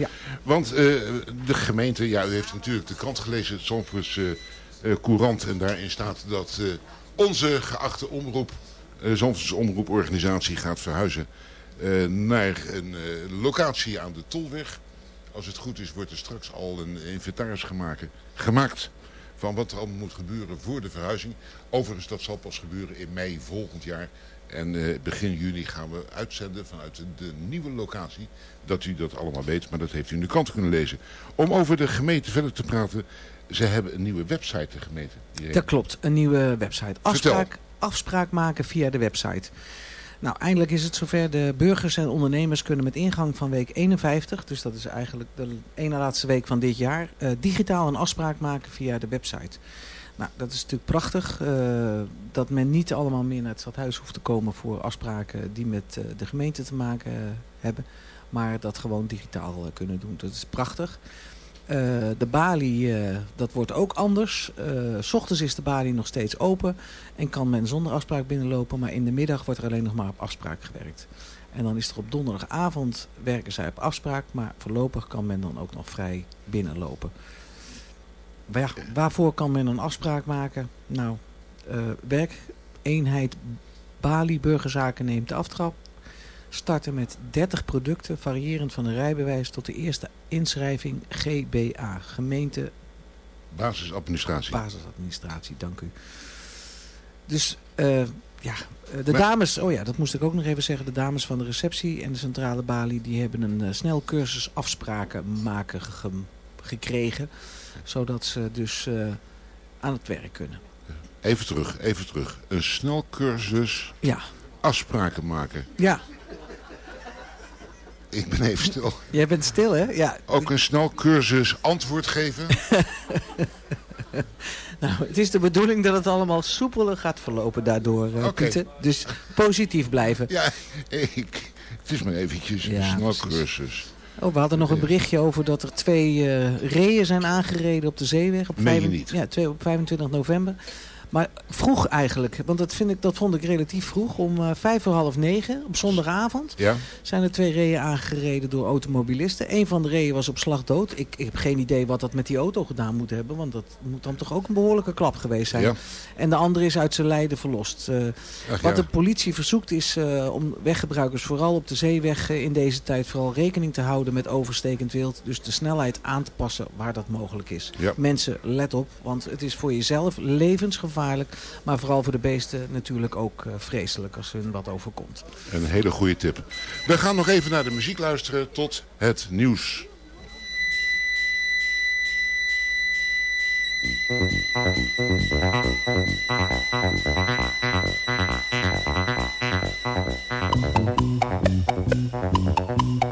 Want eh, de gemeente, ja, u heeft natuurlijk de krant gelezen, het Zandvoorts Courant. En daarin staat dat onze geachte omroep, eh Zandvoorts omroeporganisatie gaat verhuizen eh, naar een eh, locatie aan de Tolweg. Als het goed is, wordt er straks al een inventaris gemaakt, gemaakt van wat er allemaal moet gebeuren voor de verhuizing. Overigens, dat zal pas gebeuren in mei volgend jaar. En eh, begin juni gaan we uitzenden vanuit de, de nieuwe locatie. Dat u dat allemaal weet, maar dat heeft u in de krant kunnen lezen. Om over de gemeente verder te praten. Ze hebben een nieuwe website, de gemeente. Dat klopt, een nieuwe website. Afspraak, afspraak maken via de website. Nou, eindelijk is het zover. De burgers en ondernemers kunnen met ingang van week 51, dus dat is eigenlijk de ene laatste week van dit jaar, eh, digitaal een afspraak maken via de website. Nou, dat is natuurlijk prachtig eh, dat men niet allemaal meer naar het stadhuis hoeft te komen voor afspraken die met eh, de gemeente te maken hebben, maar dat gewoon digitaal kunnen doen. Dat is prachtig. Eh, de balie, eh, dat wordt ook anders. Eh, s ochtends is de balie nog steeds open en kan men zonder afspraak binnenlopen. Maar in de middag wordt er alleen nog maar op afspraak gewerkt. En dan is er op donderdagavond werken zij op afspraak. Maar voorlopig kan men dan ook nog vrij binnenlopen. Waar, waarvoor kan men een afspraak maken? Nou, werkeenheid Bali Burgerzaken neemt de aftrap. Starten met 30 producten, variërend van een rijbewijs tot de eerste inschrijving GBA, gemeente Basisadministratie. basisadministratie, dank u. Dus eh, ja, eh, de dames, oh ja, dat moest ik ook nog even zeggen. De dames van de receptie en de centrale balie, die hebben een uh, snel cursus afspraken maken ge gekregen. Zodat ze dus uh, aan het werk kunnen. Even terug, even terug. Een snelcursus ja. afspraken maken. Ja. Ik ben even stil. Jij bent stil, hè? Ja. Ook een snelcursus antwoord geven. *laughs* nou, het is de bedoeling dat het allemaal soepeler gaat verlopen daardoor, uh, okay. Pieter. Dus positief blijven. Ja, ik, het is maar eventjes een ja, snelcursus. Oh, we hadden nog een berichtje over dat er twee uh, reeën zijn aangereden op de zeeweg. Op, vijf, niet. Ja, twee, op 25 november. Maar vroeg eigenlijk, want dat, vind ik, dat vond ik relatief vroeg. Om uh, vijf voor half negen op zondagavond ja. zijn er twee reeën aangereden door automobilisten. Een van de reeën was op slag dood. Ik, ik, heb geen idee wat dat met die auto gedaan moet hebben. Want dat moet dan toch ook een behoorlijke klap geweest zijn. Ja. En de andere is uit zijn lijden verlost. Uh, Ach, wat ja. de politie verzoekt is uh, om weggebruikers vooral op de zeeweg in deze tijd vooral rekening te houden met overstekend wild. Dus de snelheid aan te passen waar dat mogelijk is. Mensen, let op, want het is voor jezelf levensgevaarlijk maar vooral voor de beesten natuurlijk ook eh, vreselijk als hun wat overkomt. Een hele goede tip. We gaan nog even naar de muziek luisteren tot het nieuws. *laughs*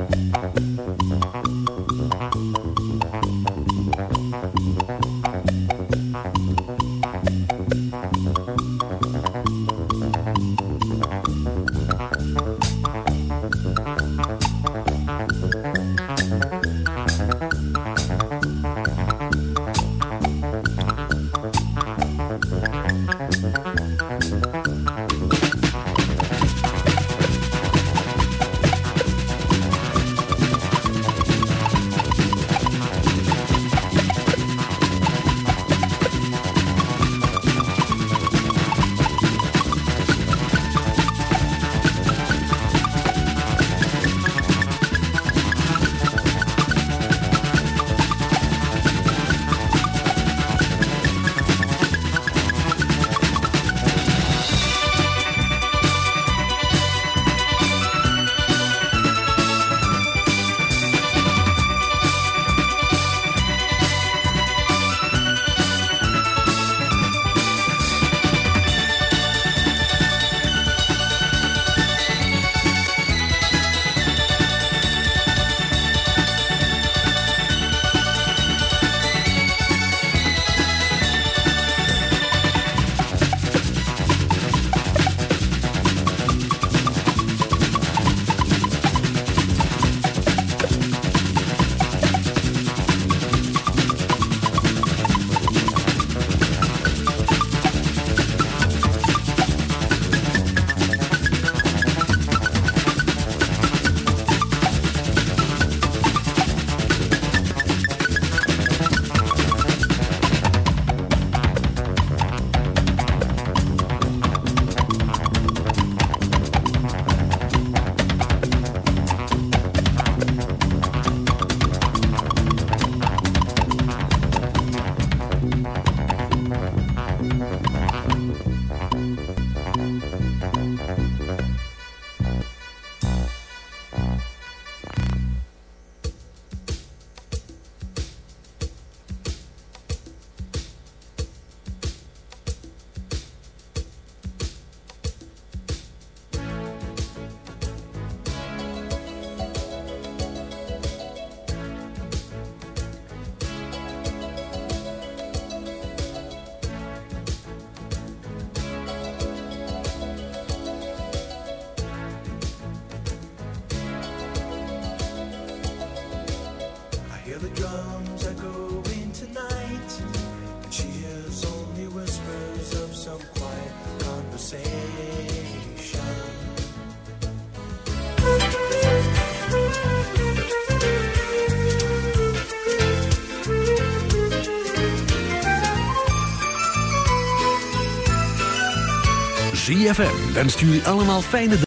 3FM. Wenst jullie allemaal fijne